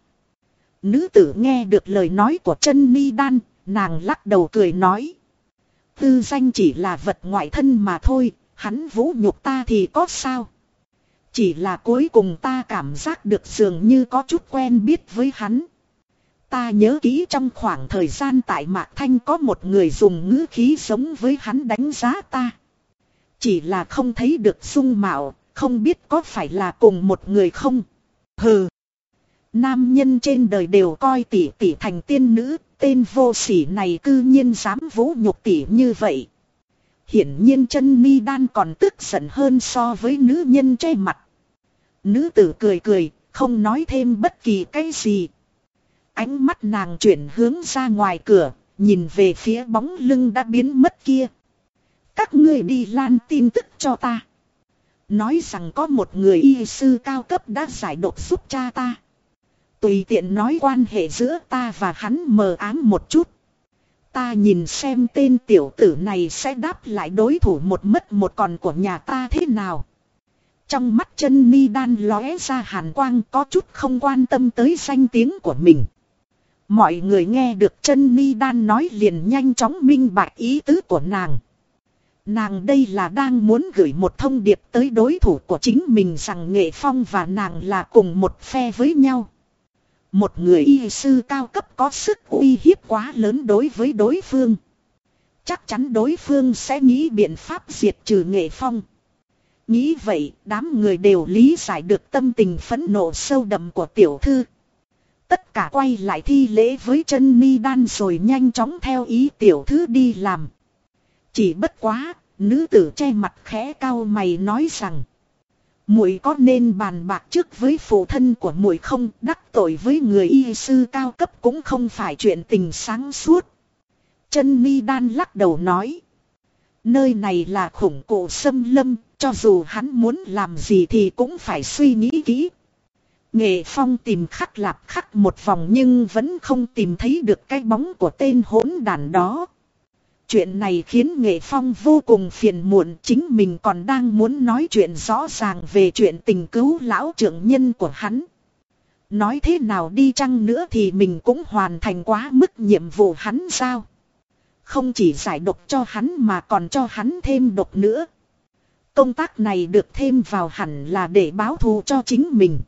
Nữ tử nghe được lời nói của chân mi đan, nàng lắc đầu cười nói. Tư danh chỉ là vật ngoại thân mà thôi, hắn vũ nhục ta thì có sao. Chỉ là cuối cùng ta cảm giác được dường như có chút quen biết với hắn. Ta nhớ kỹ trong khoảng thời gian tại Mạc Thanh có một người dùng ngữ khí giống với hắn đánh giá ta. Chỉ là không thấy được dung mạo, không biết có phải là cùng một người không. Hừ. Nam nhân trên đời đều coi tỷ tỷ thành tiên nữ, tên vô sỉ này cư nhiên dám vũ nhục tỷ như vậy. Hiển nhiên chân ni đan còn tức giận hơn so với nữ nhân che mặt. Nữ tử cười cười, không nói thêm bất kỳ cái gì. Ánh mắt nàng chuyển hướng ra ngoài cửa, nhìn về phía bóng lưng đã biến mất kia. Các ngươi đi lan tin tức cho ta. Nói rằng có một người y sư cao cấp đã giải độc giúp cha ta. Tùy tiện nói quan hệ giữa ta và hắn mờ ám một chút. Ta nhìn xem tên tiểu tử này sẽ đáp lại đối thủ một mất một còn của nhà ta thế nào. Trong mắt chân ni đan lóe ra hàn quang có chút không quan tâm tới danh tiếng của mình. Mọi người nghe được chân ni đan nói liền nhanh chóng minh bạch ý tứ của nàng. Nàng đây là đang muốn gửi một thông điệp tới đối thủ của chính mình rằng nghệ phong và nàng là cùng một phe với nhau. Một người y sư cao cấp có sức uy hiếp quá lớn đối với đối phương. Chắc chắn đối phương sẽ nghĩ biện pháp diệt trừ nghệ phong. Nghĩ vậy, đám người đều lý giải được tâm tình phẫn nộ sâu đậm của tiểu thư. Tất cả quay lại thi lễ với chân ni đan rồi nhanh chóng theo ý tiểu thư đi làm. Chỉ bất quá, nữ tử che mặt khẽ cao mày nói rằng muội có nên bàn bạc trước với phụ thân của muội không? Đắc tội với người y sư cao cấp cũng không phải chuyện tình sáng suốt. Chân ni đan lắc đầu nói nơi này là khủng cổ xâm lâm cho dù hắn muốn làm gì thì cũng phải suy nghĩ kỹ nghệ phong tìm khắc lạp khắc một vòng nhưng vẫn không tìm thấy được cái bóng của tên hỗn đàn đó Chuyện này khiến Nghệ Phong vô cùng phiền muộn, chính mình còn đang muốn nói chuyện rõ ràng về chuyện tình cứu lão trưởng nhân của hắn. Nói thế nào đi chăng nữa thì mình cũng hoàn thành quá mức nhiệm vụ hắn sao. Không chỉ giải độc cho hắn mà còn cho hắn thêm độc nữa. Công tác này được thêm vào hẳn là để báo thù cho chính mình.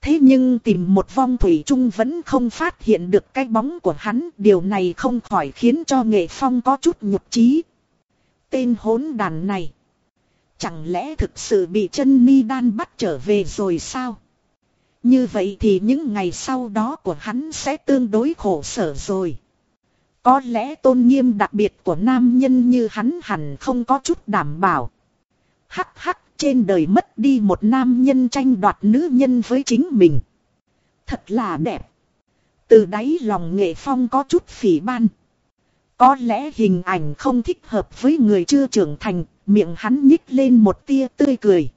Thế nhưng tìm một vong thủy trung vẫn không phát hiện được cái bóng của hắn. Điều này không khỏi khiến cho nghệ phong có chút nhục trí. Tên hốn đàn này. Chẳng lẽ thực sự bị chân ni đan bắt trở về rồi sao? Như vậy thì những ngày sau đó của hắn sẽ tương đối khổ sở rồi. Có lẽ tôn nghiêm đặc biệt của nam nhân như hắn hẳn không có chút đảm bảo. Hắc hắc trên đời mất đi một nam nhân tranh đoạt nữ nhân với chính mình. Thật là đẹp. Từ đáy lòng nghệ phong có chút phỉ ban. Có lẽ hình ảnh không thích hợp với người chưa trưởng thành, miệng hắn nhích lên một tia tươi cười.